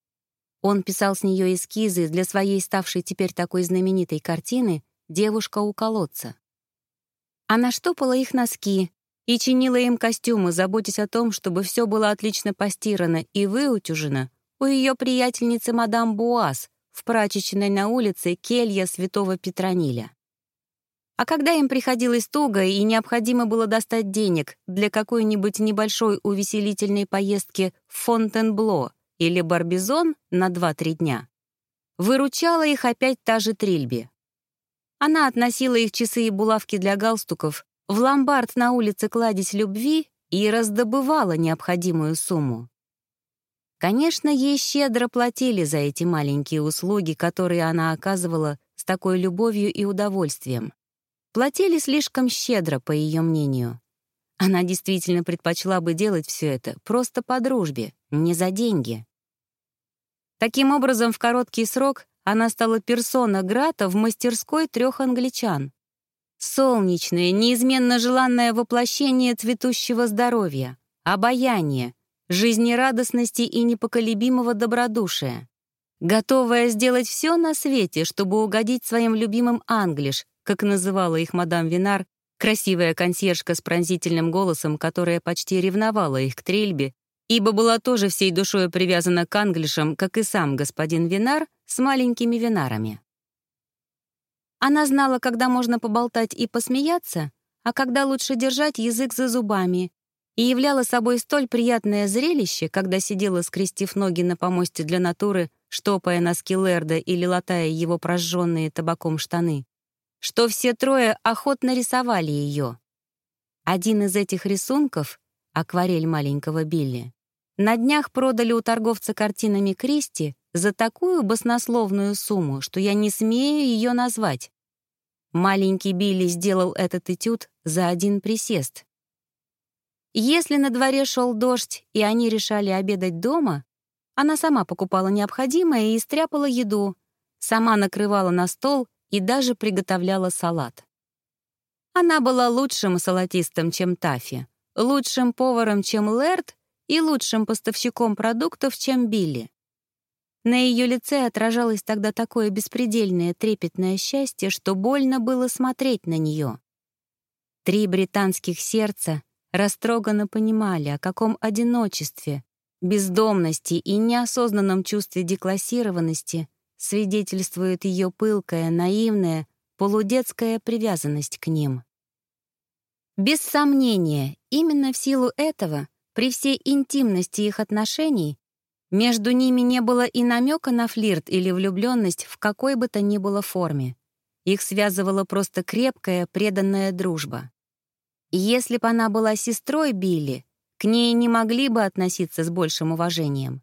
Он писал с нее эскизы для своей ставшей теперь такой знаменитой картины «Девушка у колодца». Она штопала их носки и чинила им костюмы, заботясь о том, чтобы все было отлично постирано и выутюжено у ее приятельницы мадам Буаз в прачечной на улице келья святого Петрониля. А когда им приходилось туго и необходимо было достать денег для какой-нибудь небольшой увеселительной поездки в Фонтенбло или Барбизон на 2-3 дня, выручала их опять та же Трильби. Она относила их часы и булавки для галстуков в ломбард на улице «Кладезь любви» и раздобывала необходимую сумму. Конечно, ей щедро платили за эти маленькие услуги, которые она оказывала с такой любовью и удовольствием. Платили слишком щедро, по ее мнению. Она действительно предпочла бы делать все это просто по дружбе, не за деньги. Таким образом, в короткий срок она стала персона Грата в мастерской трех англичан. Солнечное, неизменно желанное воплощение цветущего здоровья, обаяния, жизнерадостности и непоколебимого добродушия. Готовая сделать все на свете, чтобы угодить своим любимым англиш, как называла их мадам Винар, красивая консьержка с пронзительным голосом, которая почти ревновала их к трельбе ибо была тоже всей душой привязана к англишам, как и сам господин Винар с маленькими винарами. Она знала, когда можно поболтать и посмеяться, а когда лучше держать язык за зубами, и являла собой столь приятное зрелище, когда сидела, скрестив ноги на помосте для натуры, штопая носки Лерда или латая его прожженные табаком штаны, что все трое охотно рисовали ее. Один из этих рисунков — акварель маленького Билли на днях продали у торговца картинами Кристи за такую баснословную сумму, что я не смею ее назвать. Маленький Билли сделал этот этюд за один присест. Если на дворе шел дождь, и они решали обедать дома, она сама покупала необходимое и стряпала еду, сама накрывала на стол и даже приготовляла салат. Она была лучшим салатистом, чем Тафи, лучшим поваром, чем Лэрд, и лучшим поставщиком продуктов, чем Билли. На ее лице отражалось тогда такое беспредельное трепетное счастье, что больно было смотреть на нее. Три британских сердца растроганно понимали, о каком одиночестве, бездомности и неосознанном чувстве деклассированности свидетельствует ее пылкая, наивная, полудетская привязанность к ним. Без сомнения, именно в силу этого при всей интимности их отношений между ними не было и намека на флирт или влюбленность в какой бы то ни было форме. Их связывала просто крепкая, преданная дружба. Если бы она была сестрой Билли, к ней не могли бы относиться с большим уважением.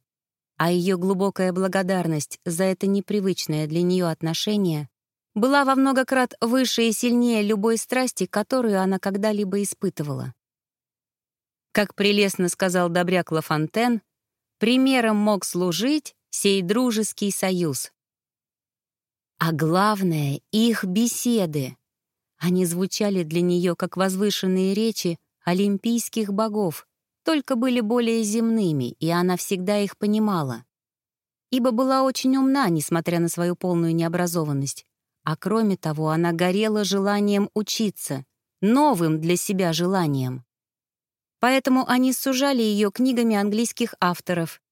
А ее глубокая благодарность за это непривычное для нее отношение была во много крат выше и сильнее любой страсти, которую она когда-либо испытывала. Как прелестно сказал добряк Лафонтен, примером мог служить сей дружеский союз. А главное — их беседы. Они звучали для нее как возвышенные речи олимпийских богов, только были более земными, и она всегда их понимала. Ибо была очень умна, несмотря на свою полную необразованность. А кроме того, она горела желанием учиться, новым для себя желанием поэтому они сужали ее книгами английских авторов.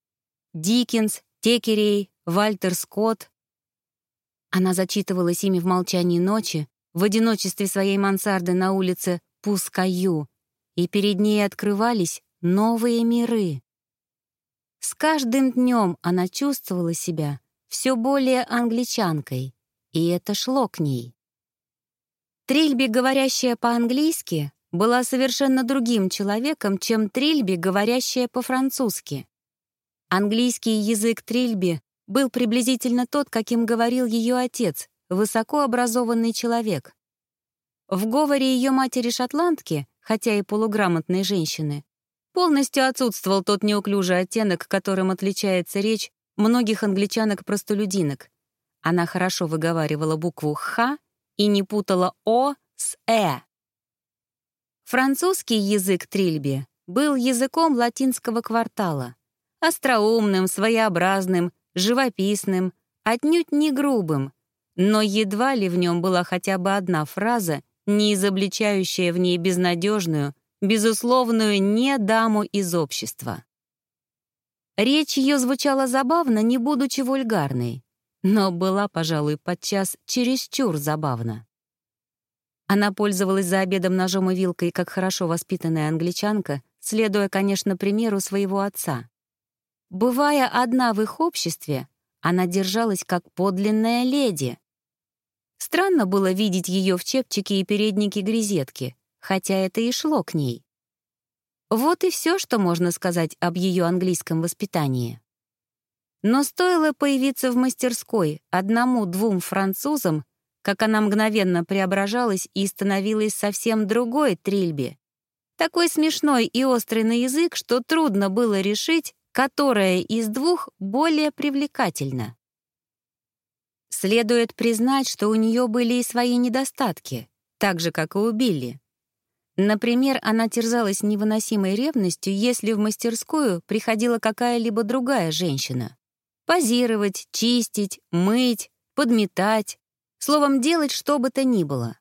Диккенс, Текерей, Вальтер Скотт. Она зачитывалась ими в молчании ночи, в одиночестве своей мансарды на улице Пускаю, и перед ней открывались новые миры. С каждым днем она чувствовала себя все более англичанкой, и это шло к ней. Трильби, говорящая по-английски, была совершенно другим человеком, чем Трильби, говорящая по-французски. Английский язык Трильби был приблизительно тот, каким говорил ее отец, высокообразованный человек. В говоре ее матери-шотландки, хотя и полуграмотной женщины, полностью отсутствовал тот неуклюжий оттенок, которым отличается речь многих англичанок-простолюдинок. Она хорошо выговаривала букву «х» и не путала «о» с «э». Французский язык Трильби был языком латинского квартала, остроумным, своеобразным, живописным, отнюдь не грубым, но едва ли в нем была хотя бы одна фраза, не изобличающая в ней безнадежную, безусловную не даму из общества. Речь ее звучала забавно, не будучи вульгарной, но была, пожалуй, подчас чересчур забавна. Она пользовалась за обедом ножом и вилкой, как хорошо воспитанная англичанка, следуя, конечно, примеру своего отца. Бывая одна в их обществе, она держалась как подлинная леди. Странно было видеть ее в чепчике и переднике грезетки, хотя это и шло к ней. Вот и все, что можно сказать об ее английском воспитании. Но стоило появиться в мастерской одному-двум французам, как она мгновенно преображалась и становилась совсем другой Трильби. Такой смешной и острый на язык, что трудно было решить, которая из двух более привлекательна. Следует признать, что у нее были и свои недостатки, так же, как и у Билли. Например, она терзалась невыносимой ревностью, если в мастерскую приходила какая-либо другая женщина. Позировать, чистить, мыть, подметать, словом, делать что бы то ни было.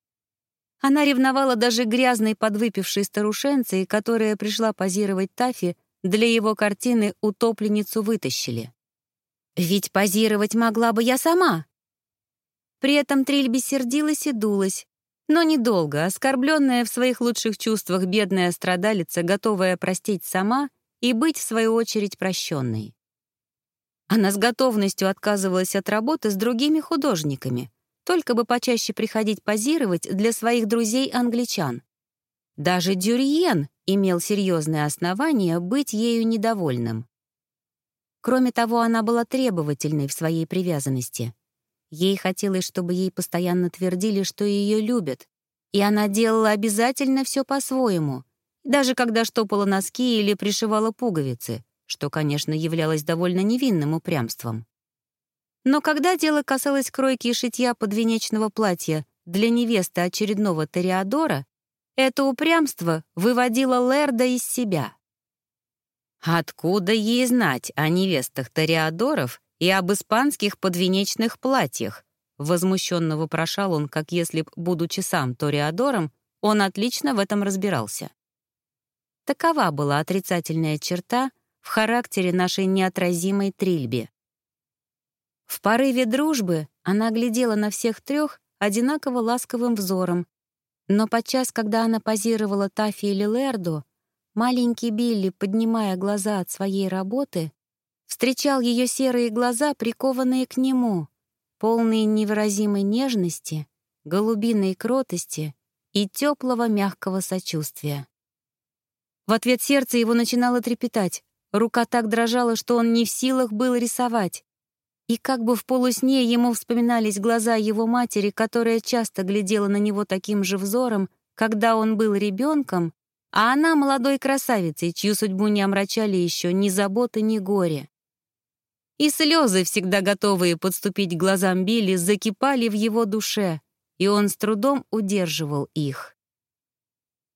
Она ревновала даже грязной подвыпившей старушенцей, которая пришла позировать Тафи, для его картины «Утопленницу вытащили». «Ведь позировать могла бы я сама!» При этом Трильби сердилась и дулась, но недолго, оскорбленная в своих лучших чувствах бедная страдалица, готовая простить сама и быть, в свою очередь, прощенной. Она с готовностью отказывалась от работы с другими художниками, только бы почаще приходить позировать для своих друзей-англичан. Даже Дюрьен имел серьезное основание быть ею недовольным. Кроме того, она была требовательной в своей привязанности. Ей хотелось, чтобы ей постоянно твердили, что ее любят, и она делала обязательно все по-своему, даже когда штопала носки или пришивала пуговицы, что, конечно, являлось довольно невинным упрямством. Но когда дело касалось кройки и шитья подвенечного платья для невесты очередного Тореадора, это упрямство выводило Лерда из себя. Откуда ей знать о невестах Тореадоров и об испанских подвенечных платьях? Возмущенно вопрошал он, как если б, будучи сам Тореадором, он отлично в этом разбирался. Такова была отрицательная черта в характере нашей неотразимой Трильби. В порыве дружбы она глядела на всех трех одинаково ласковым взором, но подчас, когда она позировала Тафи или Лерду, маленький Билли, поднимая глаза от своей работы, встречал ее серые глаза, прикованные к нему, полные невыразимой нежности, голубиной кротости и теплого мягкого сочувствия. В ответ сердце его начинало трепетать, рука так дрожала, что он не в силах был рисовать. И как бы в полусне ему вспоминались глаза его матери, которая часто глядела на него таким же взором, когда он был ребенком, а она молодой красавицей, чью судьбу не омрачали еще ни заботы, ни горе. И слезы, всегда готовые подступить к глазам Билли, закипали в его душе, и он с трудом удерживал их.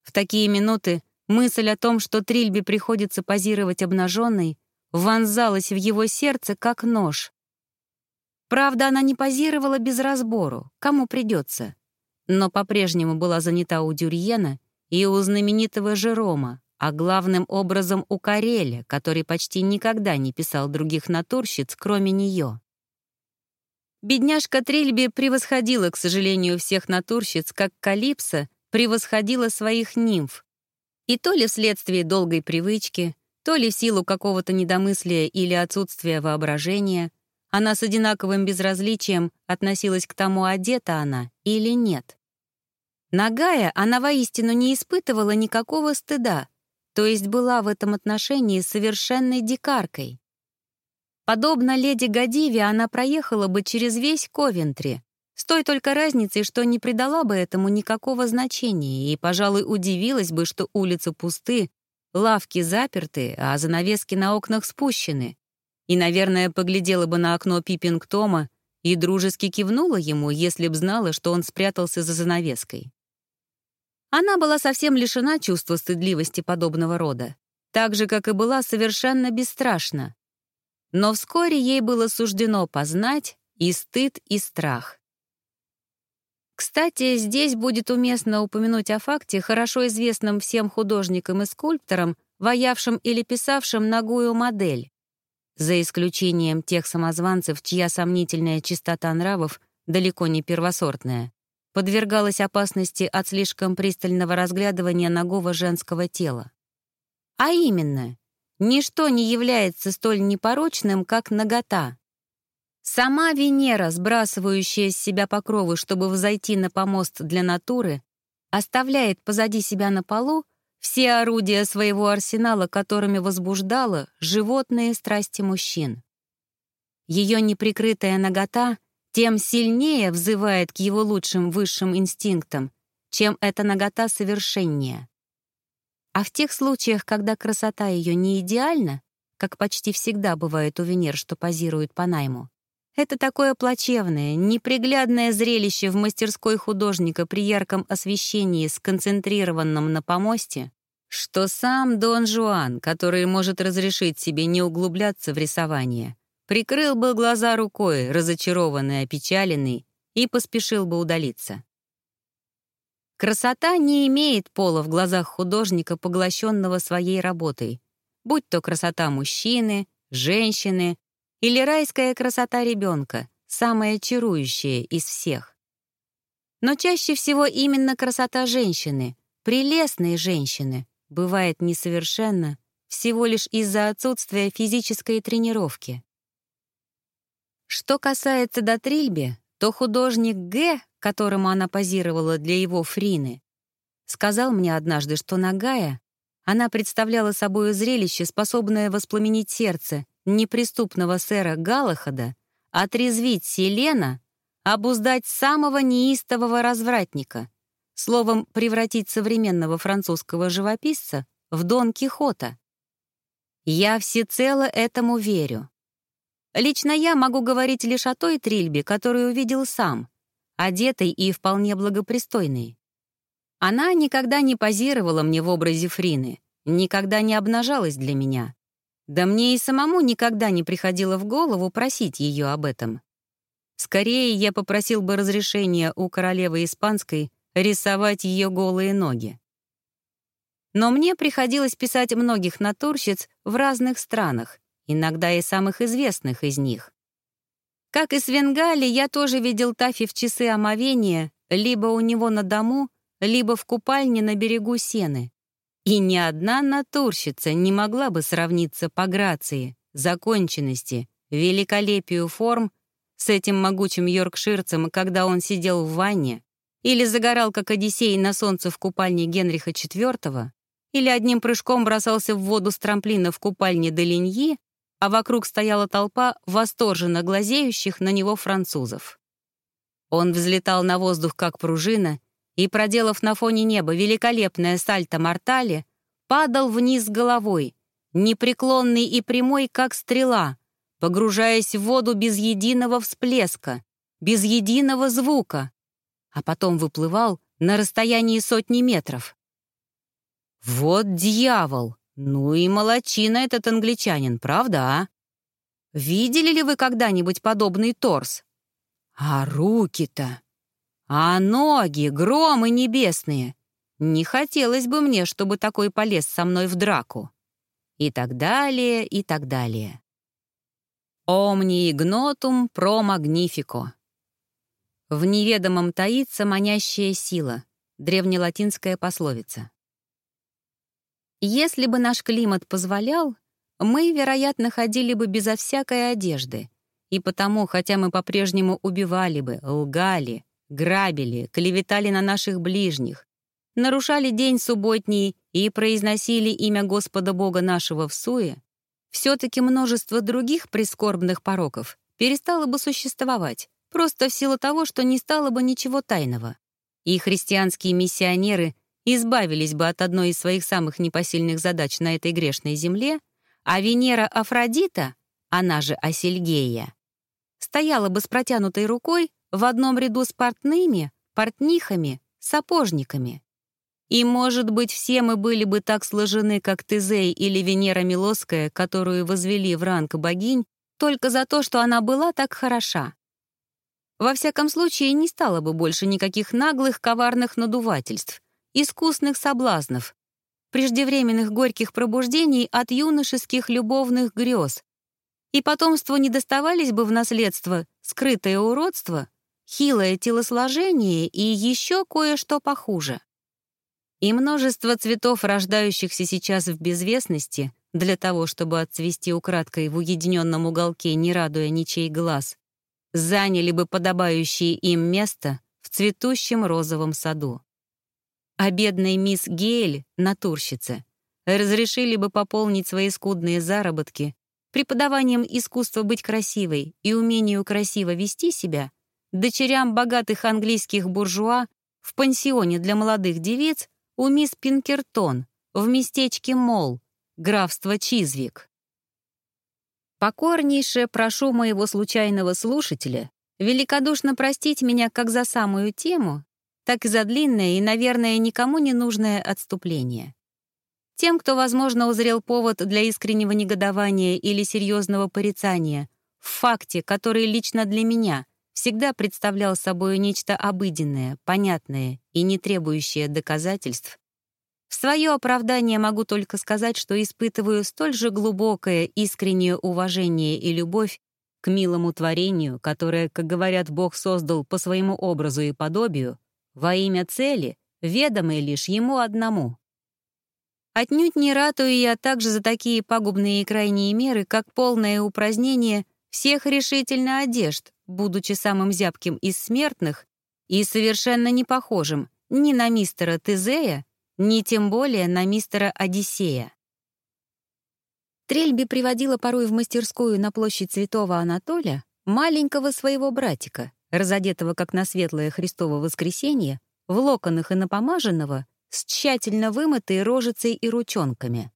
В такие минуты мысль о том, что Трильбе приходится позировать обнаженной, вонзалась в его сердце, как нож. Правда, она не позировала без разбору, кому придется, но по-прежнему была занята у Дюрьена и у знаменитого Жерома, а главным образом у Кареля, который почти никогда не писал других натурщиц, кроме нее. Бедняжка Трильби превосходила, к сожалению, всех натурщиц, как Калипсо превосходила своих нимф. И то ли вследствие долгой привычки, то ли в силу какого-то недомыслия или отсутствия воображения, она с одинаковым безразличием относилась к тому, одета она или нет. Нагая она воистину не испытывала никакого стыда, то есть была в этом отношении совершенной дикаркой. Подобно леди Гадиве, она проехала бы через весь Ковентри, с той только разницей, что не придала бы этому никакого значения и, пожалуй, удивилась бы, что улицы пусты, лавки заперты, а занавески на окнах спущены, и, наверное, поглядела бы на окно Пиппинг Тома и дружески кивнула ему, если б знала, что он спрятался за занавеской. Она была совсем лишена чувства стыдливости подобного рода, так же, как и была совершенно бесстрашна. Но вскоре ей было суждено познать и стыд, и страх. Кстати, здесь будет уместно упомянуть о факте, хорошо известном всем художникам и скульпторам, ваявшим или писавшим ногую модель, за исключением тех самозванцев, чья сомнительная чистота нравов далеко не первосортная, подвергалась опасности от слишком пристального разглядывания ногого женского тела. А именно, ничто не является столь непорочным, как нагота. Сама Венера, сбрасывающая с себя покровы, чтобы взойти на помост для натуры, оставляет позади себя на полу все орудия своего арсенала, которыми возбуждала животные страсти мужчин. Ее неприкрытая нагота тем сильнее взывает к его лучшим высшим инстинктам, чем эта нагота совершеннее. А в тех случаях, когда красота ее не идеальна, как почти всегда бывает у Венер, что позируют по найму, это такое плачевное, неприглядное зрелище в мастерской художника при ярком освещении, сконцентрированном на помосте, что сам Дон Жуан, который может разрешить себе не углубляться в рисование, прикрыл бы глаза рукой, разочарованный, опечаленный, и поспешил бы удалиться. Красота не имеет пола в глазах художника, поглощенного своей работой, будь то красота мужчины, женщины или райская красота ребенка, самая чарующая из всех. Но чаще всего именно красота женщины, прелестной женщины, бывает несовершенна всего лишь из-за отсутствия физической тренировки. Что касается Дотрильби, то художник Г., которому она позировала для его фрины, сказал мне однажды, что нагая она представляла собой зрелище, способное воспламенить сердце неприступного сэра Галахада, отрезвить Селена, обуздать самого неистового развратника, словом, превратить современного французского живописца в Дон Кихота. Я всецело этому верю. Лично я могу говорить лишь о той трильбе, которую увидел сам, одетой и вполне благопристойной. Она никогда не позировала мне в образе Фрины, никогда не обнажалась для меня. Да мне и самому никогда не приходило в голову просить ее об этом. Скорее, я попросил бы разрешения у королевы Испанской рисовать ее голые ноги. Но мне приходилось писать многих натурщиц в разных странах, иногда и самых известных из них. Как и с Венгали, я тоже видел Тафи в часы омовения либо у него на дому, либо в купальне на берегу Сены. И ни одна натурщица не могла бы сравниться по грации, законченности, великолепию форм с этим могучим йоркширцем, когда он сидел в ванне, или загорал, как Одиссей, на солнце в купальне Генриха IV, или одним прыжком бросался в воду с трамплина в купальне Делиньи, а вокруг стояла толпа восторженно глазеющих на него французов. Он взлетал на воздух, как пружина, и, проделав на фоне неба великолепное сальто-мортале, падал вниз головой, непреклонный и прямой, как стрела, погружаясь в воду без единого всплеска, без единого звука, а потом выплывал на расстоянии сотни метров. Вот дьявол! Ну и молочина этот англичанин, правда, а? Видели ли вы когда-нибудь подобный торс? А руки-то! А ноги, громы небесные! Не хотелось бы мне, чтобы такой полез со мной в драку. И так далее, и так далее. «Omni ignotum pro magnifico». В неведомом таится манящая сила, древнелатинская пословица. Если бы наш климат позволял, мы, вероятно, ходили бы безо всякой одежды, и потому, хотя мы по-прежнему убивали бы, лгали, грабили, клеветали на наших ближних, нарушали день субботний и произносили имя Господа Бога нашего в суе, все-таки множество других прискорбных пороков перестало бы существовать, просто в силу того, что не стало бы ничего тайного. И христианские миссионеры избавились бы от одной из своих самых непосильных задач на этой грешной земле, а Венера Афродита, она же Асельгея, стояла бы с протянутой рукой в одном ряду с портными, портнихами, сапожниками. И, может быть, все мы были бы так сложены, как Тезей или Венера Милосская, которую возвели в ранг богинь, только за то, что она была так хороша. Во всяком случае, не стало бы больше никаких наглых, коварных надувательств, искусных соблазнов, преждевременных горьких пробуждений от юношеских любовных грез. И потомству не доставались бы в наследство скрытое уродство, хилое телосложение и еще кое-что похуже. И множество цветов, рождающихся сейчас в безвестности, для того, чтобы отцвести украдкой в уединенном уголке, не радуя ничей глаз, заняли бы подобающее им место в цветущем розовом саду. А бедной мисс Гейль, натурщице, разрешили бы пополнить свои скудные заработки преподаванием искусства быть красивой и умению красиво вести себя дочерям богатых английских буржуа в пансионе для молодых девиц у мисс Пинкертон в местечке Мол, графство Чизвик. Покорнейше прошу моего случайного слушателя великодушно простить меня как за самую тему, так и за длинное и, наверное, никому не нужное отступление. Тем, кто, возможно, узрел повод для искреннего негодования или серьезного порицания в факте, который лично для меня всегда представлял собой нечто обыденное, понятное и не требующее доказательств, в свое оправдание могу только сказать, что испытываю столь же глубокое искреннее уважение и любовь к милому творению, которое, как говорят, Бог создал по своему образу и подобию, во имя цели, ведомой лишь ему одному. Отнюдь не ратую я также за такие пагубные и крайние меры, как полное упразднение всех решительно одежд, будучи самым зябким из смертных и совершенно не похожим ни на мистера Тезея, ни тем более на мистера Одиссея. Трельби приводила порой в мастерскую на площадь Святого Анатолия маленького своего братика, разодетого как на светлое Христово воскресенье, в локонах и напомаженного, с тщательно вымытой рожицей и ручонками.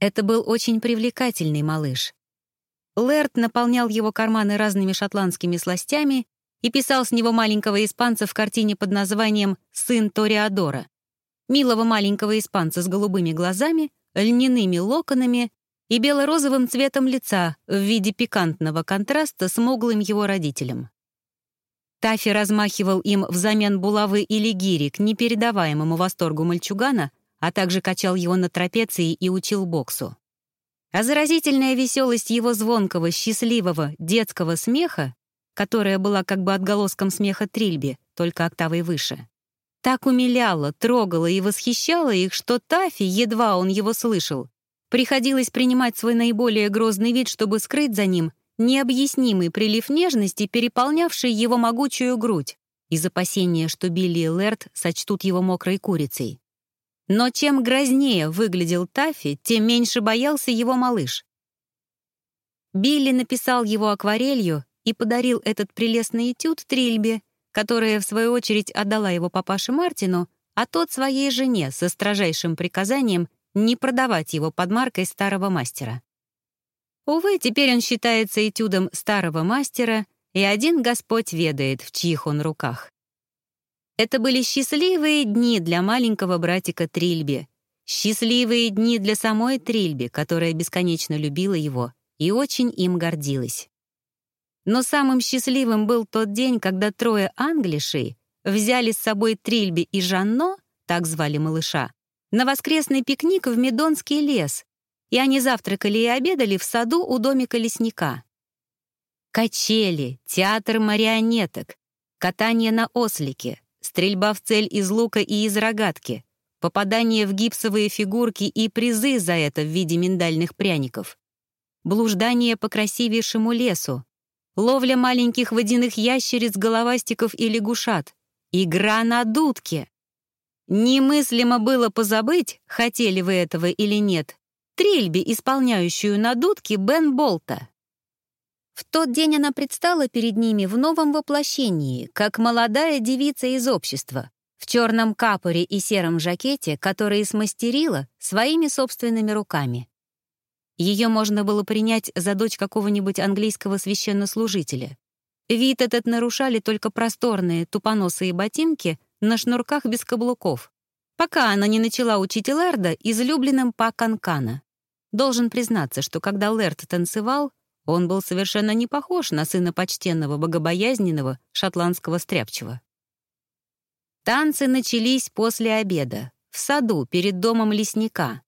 Это был очень привлекательный малыш. Лэрд наполнял его карманы разными шотландскими сластями и писал с него маленького испанца в картине под названием «Сын Ториадора» милого маленького испанца с голубыми глазами, льняными локонами и бело-розовым цветом лица в виде пикантного контраста с моглым его родителем. Тафи размахивал им взамен булавы или гири к непередаваемому восторгу мальчугана, а также качал его на трапеции и учил боксу. А заразительная веселость его звонкого, счастливого, детского смеха, которая была как бы отголоском смеха Трильби, только октавой выше, так умиляла, трогала и восхищала их, что Тафи, едва он его слышал, приходилось принимать свой наиболее грозный вид, чтобы скрыть за ним необъяснимый прилив нежности, переполнявший его могучую грудь, из опасения, что Билли и Лерт сочтут его мокрой курицей. Но чем грознее выглядел Таффи, тем меньше боялся его малыш. Билли написал его акварелью и подарил этот прелестный этюд Трильбе, которая, в свою очередь, отдала его папаше Мартину, а тот своей жене со строжайшим приказанием не продавать его под маркой старого мастера. Увы, теперь он считается этюдом старого мастера, и один Господь ведает, в чьих он руках. Это были счастливые дни для маленького братика Трильби, счастливые дни для самой Трильби, которая бесконечно любила его и очень им гордилась. Но самым счастливым был тот день, когда трое англишей взяли с собой Трильби и Жанно, так звали малыша, на воскресный пикник в Медонский лес, и они завтракали и обедали в саду у домика лесника. Качели, театр марионеток, катание на ослике, стрельба в цель из лука и из рогатки, попадание в гипсовые фигурки и призы за это в виде миндальных пряников, блуждание по красивейшему лесу, ловля маленьких водяных ящериц, головастиков и лягушат, игра на дудке. Немыслимо было позабыть, хотели вы этого или нет, трильби, исполняющую на дудке Бен Болта. В тот день она предстала перед ними в новом воплощении, как молодая девица из общества, в черном капоре и сером жакете, которые смастерила своими собственными руками. Ее можно было принять за дочь какого-нибудь английского священнослужителя. Вид этот нарушали только просторные тупоносые ботинки на шнурках без каблуков, пока она не начала учить Лэрда излюбленным па канкана. Должен признаться, что когда Лэрд танцевал, он был совершенно не похож на сына почтенного, богобоязненного шотландского стряпчего. Танцы начались после обеда, в саду перед домом лесника.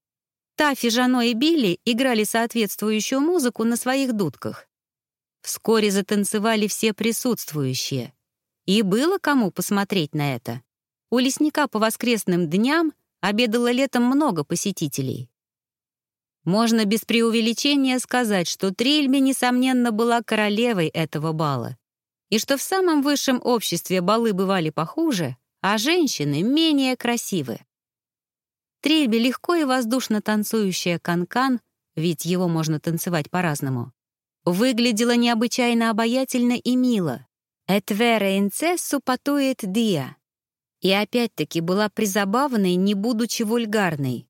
Тафи, Жано и Билли играли соответствующую музыку на своих дудках. Вскоре затанцевали все присутствующие. И было кому посмотреть на это. У лесника по воскресным дням обедало летом много посетителей. Можно без преувеличения сказать, что Трильби, несомненно, была королевой этого бала, и что в самом высшем обществе балы бывали похуже, а женщины менее красивы. Трильби легко и воздушно танцующая канкан, ведь его можно танцевать по-разному, выглядела необычайно обаятельно и мило. «Этвере инцессу патует диа». И опять-таки была призабавной, не будучи вульгарной.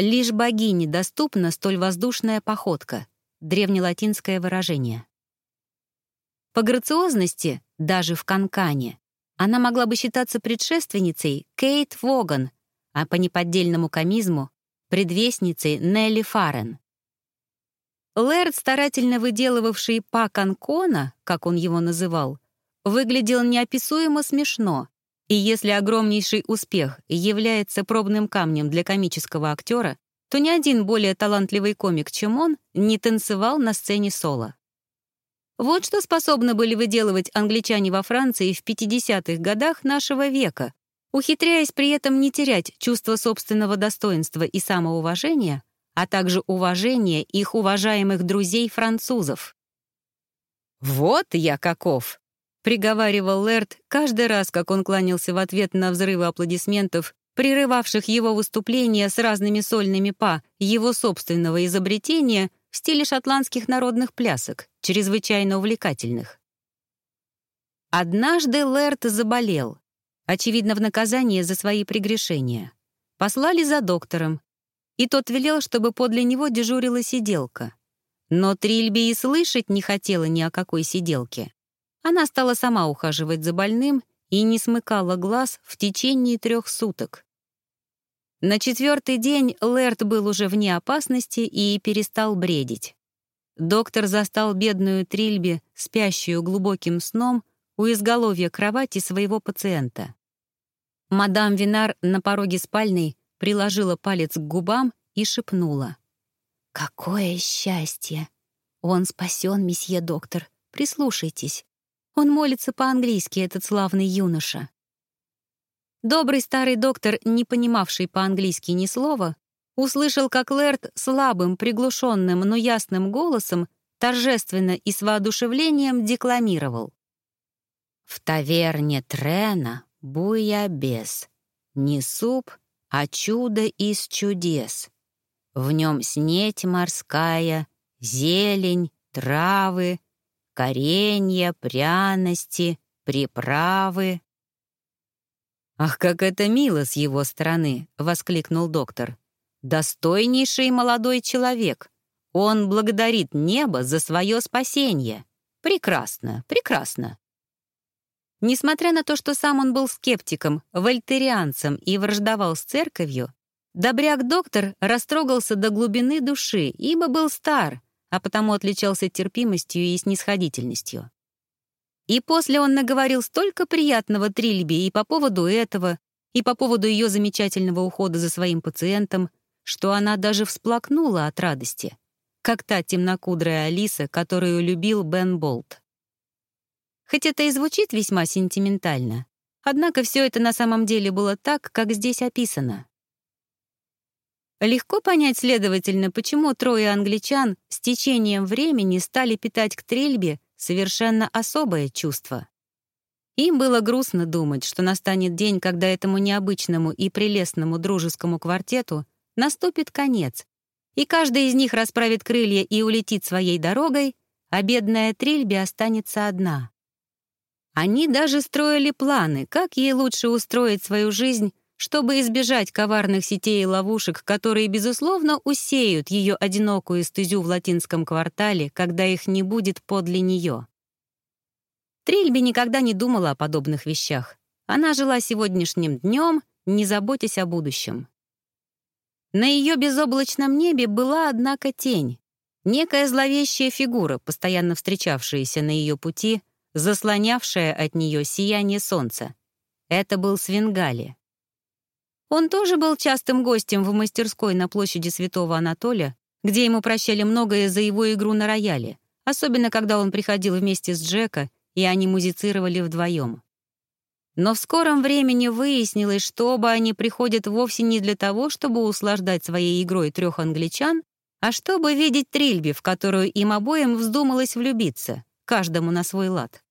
Лишь богине доступна столь воздушная походка, древнелатинское выражение. По грациозности, даже в канкане, она могла бы считаться предшественницей Кейт Воган, а по неподдельному комизму — предвестницей Нелли Фаррен. Лэрд, старательно выделывавший па Канкона, как он его называл, выглядел неописуемо смешно, и если огромнейший успех является пробным камнем для комического актера, то ни один более талантливый комик, чем он, не танцевал на сцене соло. Вот что способны были выделывать англичане во Франции в 50-х годах нашего века, ухитряясь при этом не терять чувство собственного достоинства и самоуважения, а также уважение их уважаемых друзей-французов. «Вот я каков!» — приговаривал Лэрд каждый раз, как он кланялся в ответ на взрывы аплодисментов, прерывавших его выступления с разными сольными па его собственного изобретения в стиле шотландских народных плясок, чрезвычайно увлекательных. Однажды Лэрд заболел, очевидно, в наказание за свои прегрешения. Послали за доктором, и тот велел, чтобы подле него дежурила сиделка. Но Трильби и слышать не хотела ни о какой сиделке. Она стала сама ухаживать за больным и не смыкала глаз в течение трех суток. На четвертый день Лэрт был уже вне опасности и перестал бредить. Доктор застал бедную Трильби, спящую глубоким сном, у изголовья кровати своего пациента. Мадам Винар на пороге спальной приложила палец к губам и шепнула. «Какое счастье! Он спасен, месье доктор. Прислушайтесь. Он молится по-английски, этот славный юноша. Добрый старый доктор, не понимавший по-английски ни слова, услышал, как Лэрд слабым, приглушенным, но ясным голосом торжественно и с воодушевлением декламировал. «В таверне Трена буя бес, не суп, а чудо из чудес. В нем снеть морская, зелень, травы, коренья, пряности, приправы. «Ах, как это мило с его стороны!» — воскликнул доктор. «Достойнейший молодой человек. Он благодарит небо за свое спасение. Прекрасно, прекрасно!» Несмотря на то, что сам он был скептиком, вольтерианцем и враждовал с церковью, добряк-доктор растрогался до глубины души, ибо был стар, а потому отличался терпимостью и снисходительностью. И после он наговорил столько приятного Трильби и по поводу этого, и по поводу ее замечательного ухода за своим пациентом, что она даже всплакнула от радости, как та темнокудрая Алиса, которую любил Бен Болт. Хоть это и звучит весьма сентиментально, однако все это на самом деле было так, как здесь описано. Легко понять, следовательно, почему трое англичан с течением времени стали питать к трельбе совершенно особое чувство. Им было грустно думать, что настанет день, когда этому необычному и прелестному дружескому квартету наступит конец, и каждый из них расправит крылья и улетит своей дорогой, а бедная Трильби останется одна. Они даже строили планы, как ей лучше устроить свою жизнь, чтобы избежать коварных сетей и ловушек, которые, безусловно, усеют ее одинокую стезю в латинском квартале, когда их не будет подле нее. Трильби никогда не думала о подобных вещах. Она жила сегодняшним днем, не заботясь о будущем. На ее безоблачном небе была, однако, тень. Некая зловещая фигура, постоянно встречавшаяся на ее пути, заслонявшая от нее сияние солнца. Это был Свенгали. Он тоже был частым гостем в мастерской на площади Святого Анатолия, где ему прощали многое за его игру на рояле, особенно когда он приходил вместе с Джека, и они музицировали вдвоем. Но в скором времени выяснилось, что оба они приходят вовсе не для того, чтобы услаждать своей игрой трех англичан, а чтобы видеть трильби, в которую им обоим вздумалось влюбиться, каждому на свой лад.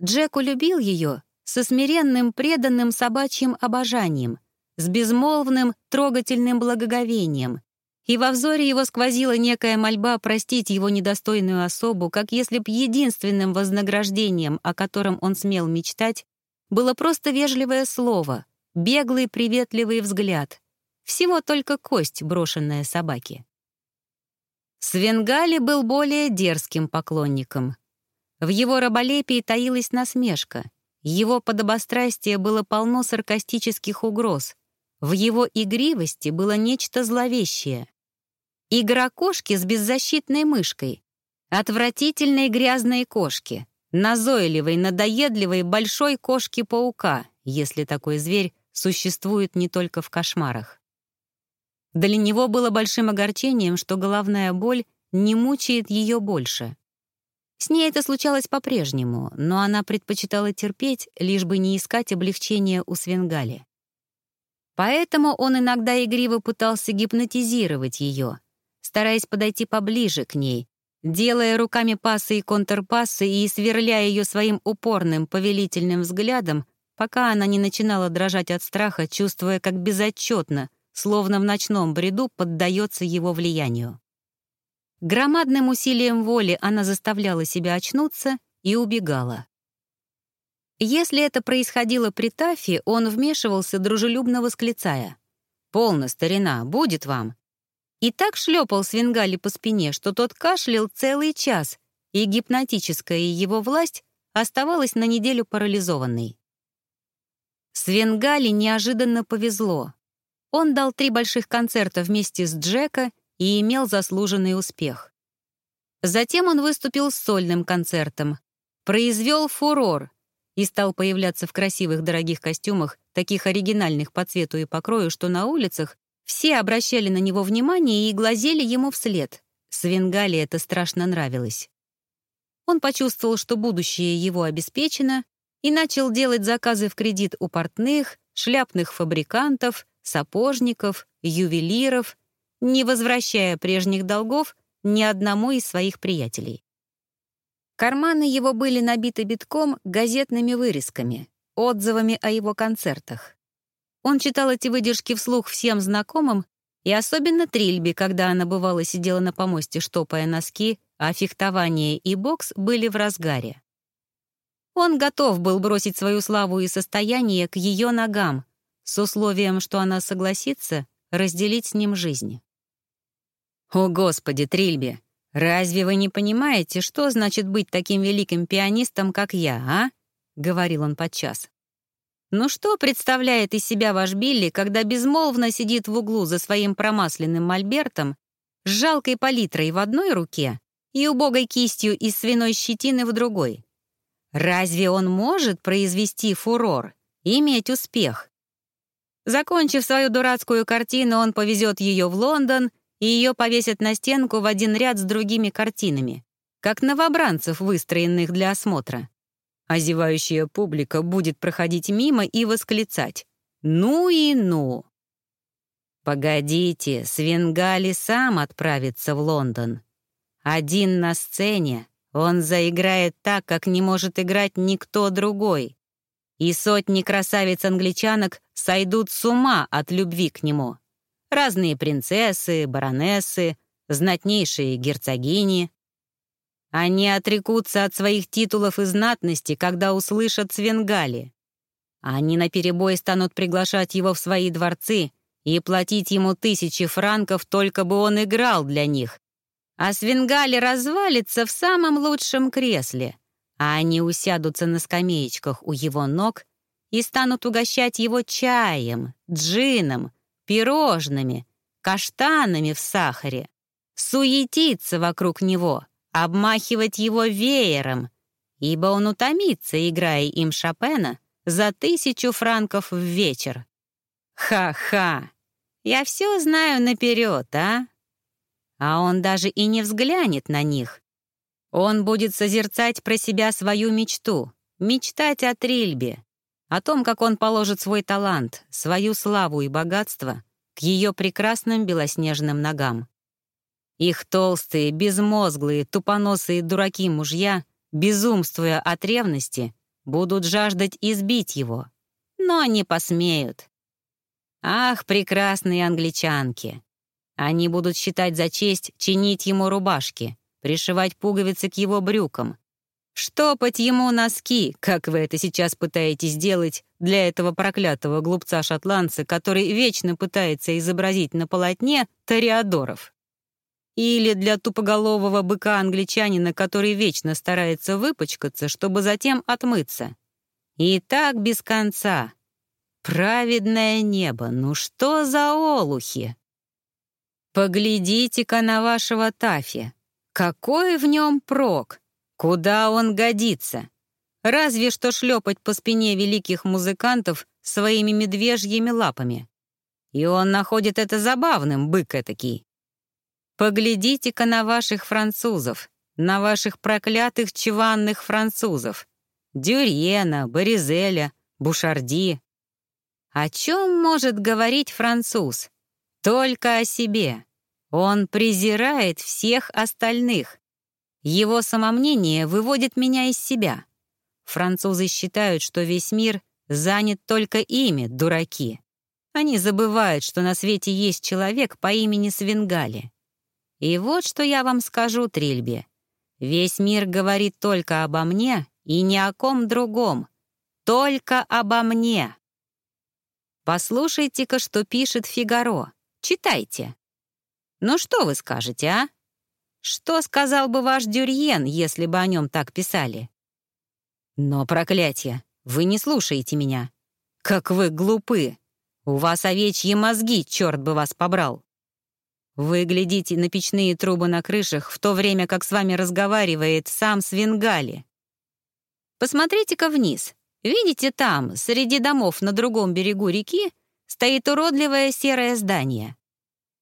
Джек улюбил ее со смиренным, преданным собачьим обожанием, с безмолвным, трогательным благоговением. И во взоре его сквозила некая мольба простить его недостойную особу, как если б единственным вознаграждением, о котором он смел мечтать, было просто вежливое слово, беглый приветливый взгляд. Всего только кость, брошенная собаке. Свенгали был более дерзким поклонником. В его раболепии таилась насмешка — его подобострастие было полно саркастических угроз. В его игривости было нечто зловещее. Игра кошки с беззащитной мышкой. Отвратительной грязной кошки. Назойливой, надоедливой большой кошки-паука, если такой зверь существует не только в кошмарах. Для него было большим огорчением, что головная боль не мучает ее больше. С ней это случалось по-прежнему, но она предпочитала терпеть, лишь бы не искать облегчения у Свенгали. Поэтому он иногда игриво пытался гипнотизировать ее, стараясь подойти поближе к ней, делая руками пасы и контрпасы и сверляя ее своим упорным повелительным взглядом, пока она не начинала дрожать от страха, чувствуя, как безотчетно, словно в ночном бреду, поддается его влиянию. Громадным усилием воли она заставляла себя очнуться и убегала. Если это происходило при Тафе, он вмешивался, дружелюбно восклицая. «Полно, старина, будет вам!» И так шлепал Свенгали по спине, что тот кашлял целый час, и гипнотическая его власть оставалась на неделю парализованной. Свенгали неожиданно повезло. Он дал три больших концерта вместе с Джека и имел заслуженный успех. Затем он выступил с сольным концертом, произвел фурор и стал появляться в красивых дорогих костюмах, таких оригинальных по цвету и покрою, что на улицах все обращали на него внимание и глазели ему вслед. Свенгали это страшно нравилось. Он почувствовал, что будущее его обеспечено, и начал делать заказы в кредит у портных, шляпных фабрикантов, сапожников, ювелиров не возвращая прежних долгов ни одному из своих приятелей. Карманы его были набиты битком газетными вырезками, отзывами о его концертах. Он читал эти выдержки вслух всем знакомым, и особенно Трильби, когда она бывало сидела на помосте, штопая носки, а фехтование и бокс были в разгаре. Он готов был бросить свою славу и состояние к ее ногам, с условием, что она согласится разделить с ним жизнь. «О, Господи, Трильби, разве вы не понимаете, что значит быть таким великим пианистом, как я, а?» — говорил он подчас. «Ну что представляет из себя ваш Билли, когда безмолвно сидит в углу за своим промасленным мольбертом с жалкой палитрой в одной руке и убогой кистью из свиной щетины в другой? Разве он может произвести фурор, иметь успех?» Закончив свою дурацкую картину, он повезет ее в Лондон и ее повесят на стенку в один ряд с другими картинами, как новобранцев, выстроенных для осмотра. А зевающая публика будет проходить мимо и восклицать «Ну и ну!». Погодите, Свенгали сам отправится в Лондон. Один на сцене, он заиграет так, как не может играть никто другой. И сотни красавиц-англичанок сойдут с ума от любви к нему. Разные принцессы, баронессы, знатнейшие герцогини. Они отрекутся от своих титулов и знатности, когда услышат Свенгали. Они наперебой станут приглашать его в свои дворцы и платить ему тысячи франков, только бы он играл для них. А Свингали развалится в самом лучшем кресле, а они усядутся на скамеечках у его ног и станут угощать его чаем, джином, пирожными, каштанами в сахаре, суетиться вокруг него, обмахивать его веером, ибо он утомится, играя им Шопена, за тысячу франков в вечер. Ха-ха! Я все знаю наперед, а? А он даже и не взглянет на них. Он будет созерцать про себя свою мечту, мечтать о Трильбе, о том, как он положит свой талант, свою славу и богатство к ее прекрасным белоснежным ногам. Их толстые, безмозглые, тупоносые дураки-мужья, безумствуя от ревности, будут жаждать избить его, но не посмеют. Ах, прекрасные англичанки! Они будут считать за честь чинить ему рубашки, пришивать пуговицы к его брюкам, штопать ему носки, как вы это сейчас пытаетесь делать для этого проклятого глупца-шотландца, который вечно пытается изобразить на полотне Тореадоров. Или для тупоголового быка-англичанина, который вечно старается выпачкаться, чтобы затем отмыться. И так без конца. Праведное небо, ну что за олухи? Поглядите-ка на вашего Тафи. Какой в нем прок? Куда он годится? Разве что шлепать по спине великих музыкантов своими медвежьими лапами. И он находит это забавным, бык этакий. Поглядите-ка на ваших французов, на ваших проклятых чванных французов. Дюрьена, Боризеля, Бушарди. О чем может говорить француз? Только о себе. Он презирает всех остальных. Его самомнение выводит меня из себя. Французы считают, что весь мир занят только ими, дураки. Они забывают, что на свете есть человек по имени Свингали. И вот что я вам скажу, Трильби. Весь мир говорит только обо мне и ни о ком другом. Только обо мне. Послушайте-ка, что пишет Фигаро. Читайте. Ну что вы скажете, а? Что сказал бы ваш Дюрьен, если бы о нем так писали? Но, проклятие, вы не слушаете меня. Как вы глупы. У вас овечьи мозги, черт бы вас побрал. Вы глядите на печные трубы на крышах, в то время как с вами разговаривает сам Свингали. Посмотрите-ка вниз. Видите, там, среди домов на другом берегу реки, стоит уродливое серое здание.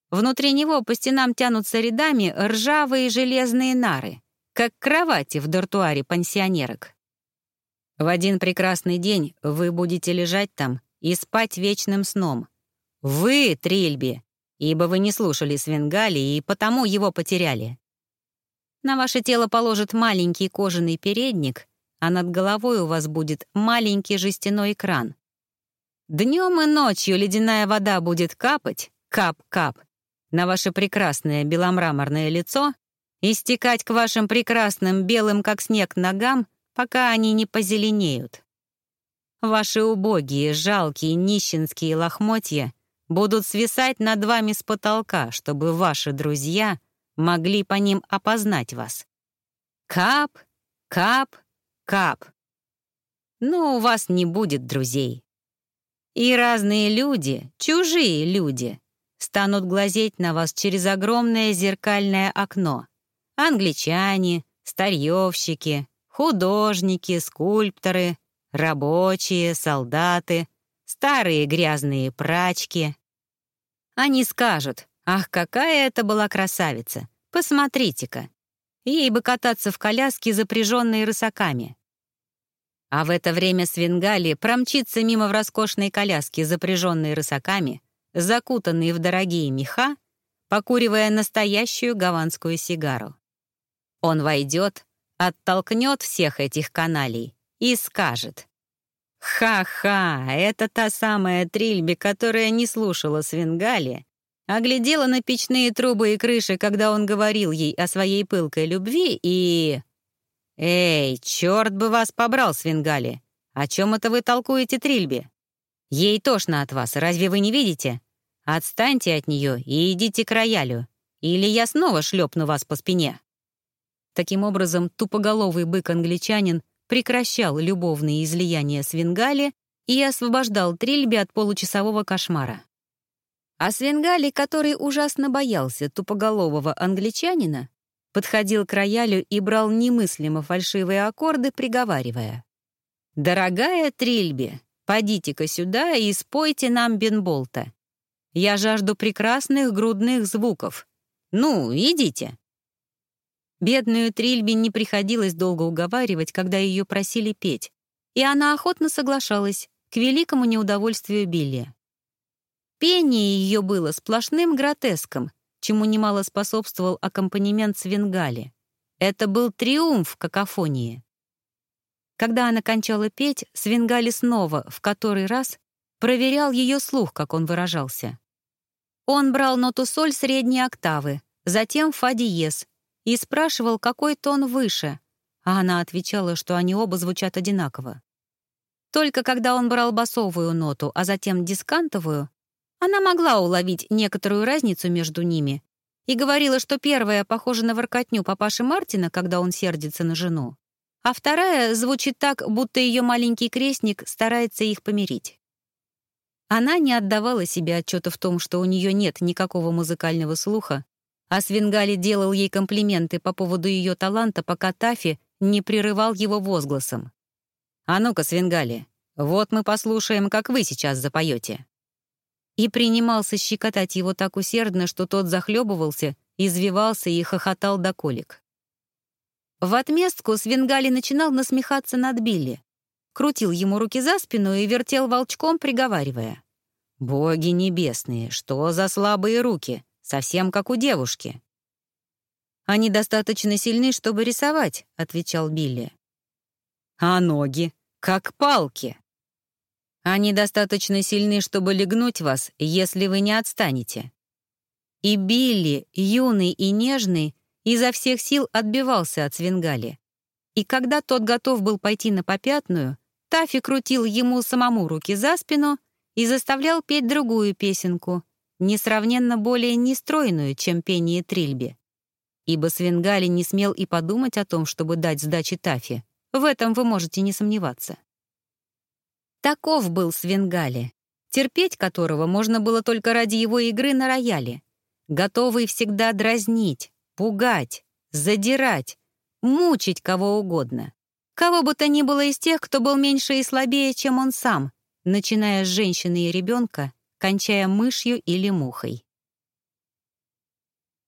Внутри него по стенам тянутся рядами ржавые железные нары, как кровати в дартуаре пансионерок. В один прекрасный день вы будете лежать там и спать вечным сном. Вы, Трильби, ибо вы не слушали Свенгали и потому его потеряли. На ваше тело положат маленький кожаный передник, а над головой у вас будет маленький жестяной кран. Днем и ночью ледяная вода будет капать, кап-кап, на ваше прекрасное беломраморное лицо и стекать к вашим прекрасным белым как снег ногам, пока они не позеленеют. Ваши убогие, жалкие, нищенские лохмотья будут свисать над вами с потолка, чтобы ваши друзья могли по ним опознать вас. Кап, кап, кап. Но у вас не будет друзей. И разные люди, чужие люди, станут глазеть на вас через огромное зеркальное окно. Англичане, старьевщики, художники, скульпторы, рабочие, солдаты, старые грязные прачки. Они скажут, ах, какая это была красавица, посмотрите-ка. Ей бы кататься в коляске, запряженной рысаками. А в это время Свингали промчится мимо в роскошной коляске, запряженной рысаками, закутанный в дорогие меха, покуривая настоящую гаванскую сигару. Он войдет, оттолкнет всех этих каналей и скажет «Ха-ха, это та самая Трильби, которая не слушала Свингали, а глядела на печные трубы и крыши, когда он говорил ей о своей пылкой любви и...» «Эй, черт бы вас побрал, Свингали! О чем это вы толкуете Трильби? Ей тошно от вас, разве вы не видите? Отстаньте от нее и идите к роялю, или я снова шлепну вас по спине». Таким образом, тупоголовый бык-англичанин прекращал любовные излияния Свингали и освобождал Трильби от получасового кошмара. А Свингали, который ужасно боялся тупоголового англичанина, подходил к роялю и брал немыслимо фальшивые аккорды, приговаривая. «Дорогая Трильби, подите-ка сюда и спойте нам Бенболта. Я жажду прекрасных грудных звуков. Ну, идите». Бедную Трильби не приходилось долго уговаривать, когда ее просили петь, и она охотно соглашалась, к великому неудовольствию Билли. Пение ее было сплошным гротеском, чему немало способствовал аккомпанемент свингали. Это был триумф какофонии. Когда она кончала петь, свингали снова, в который раз, проверял ее слух, как он выражался. Он брал ноту соль средней октавы, затем фа диез, и спрашивал, какой тон выше, а она отвечала, что они оба звучат одинаково. Только когда он брал басовую ноту, а затем дискантовую, она могла уловить некоторую разницу между ними и говорила, что первая похожа на воркотню папаши Мартина, когда он сердится на жену, а вторая звучит так, будто ее маленький крестник старается их помирить. Она не отдавала себе отчета в том, что у нее нет никакого музыкального слуха, а Свингали делал ей комплименты по поводу ее таланта, пока Тафи не прерывал его возгласом. «А ну-ка, Свингали, вот мы послушаем, как вы сейчас запоете». И принимался щекотать его так усердно, что тот захлебывался, извивался и хохотал до колик. В отместку Свингали начинал насмехаться над Билли, крутил ему руки за спину и вертел волчком, приговаривая. «Боги небесные, что за слабые руки! совсем как у девушки. «Они достаточно сильны, чтобы рисовать», — отвечал Билли. «А ноги? Как палки!» «Они достаточно сильны, чтобы легнуть вас, если вы не отстанете». И Билли, юный и нежный, изо всех сил отбивался от Свингали. И когда тот готов был пойти на попятную, Тафи крутил ему самому руки за спину и заставлял петь другую песенку, несравненно более нестройную, чем пение Трильби. Ибо Свенгали не смел и подумать о том, чтобы дать сдачи Тафи. В этом вы можете не сомневаться. Таков был Свенгали, терпеть которого можно было только ради его игры на рояле, готовый всегда дразнить, пугать, задирать, мучить кого угодно. Кого бы то ни было из тех, кто был меньше и слабее, чем он сам, начиная с женщины и ребенка кончая мышью или мухой.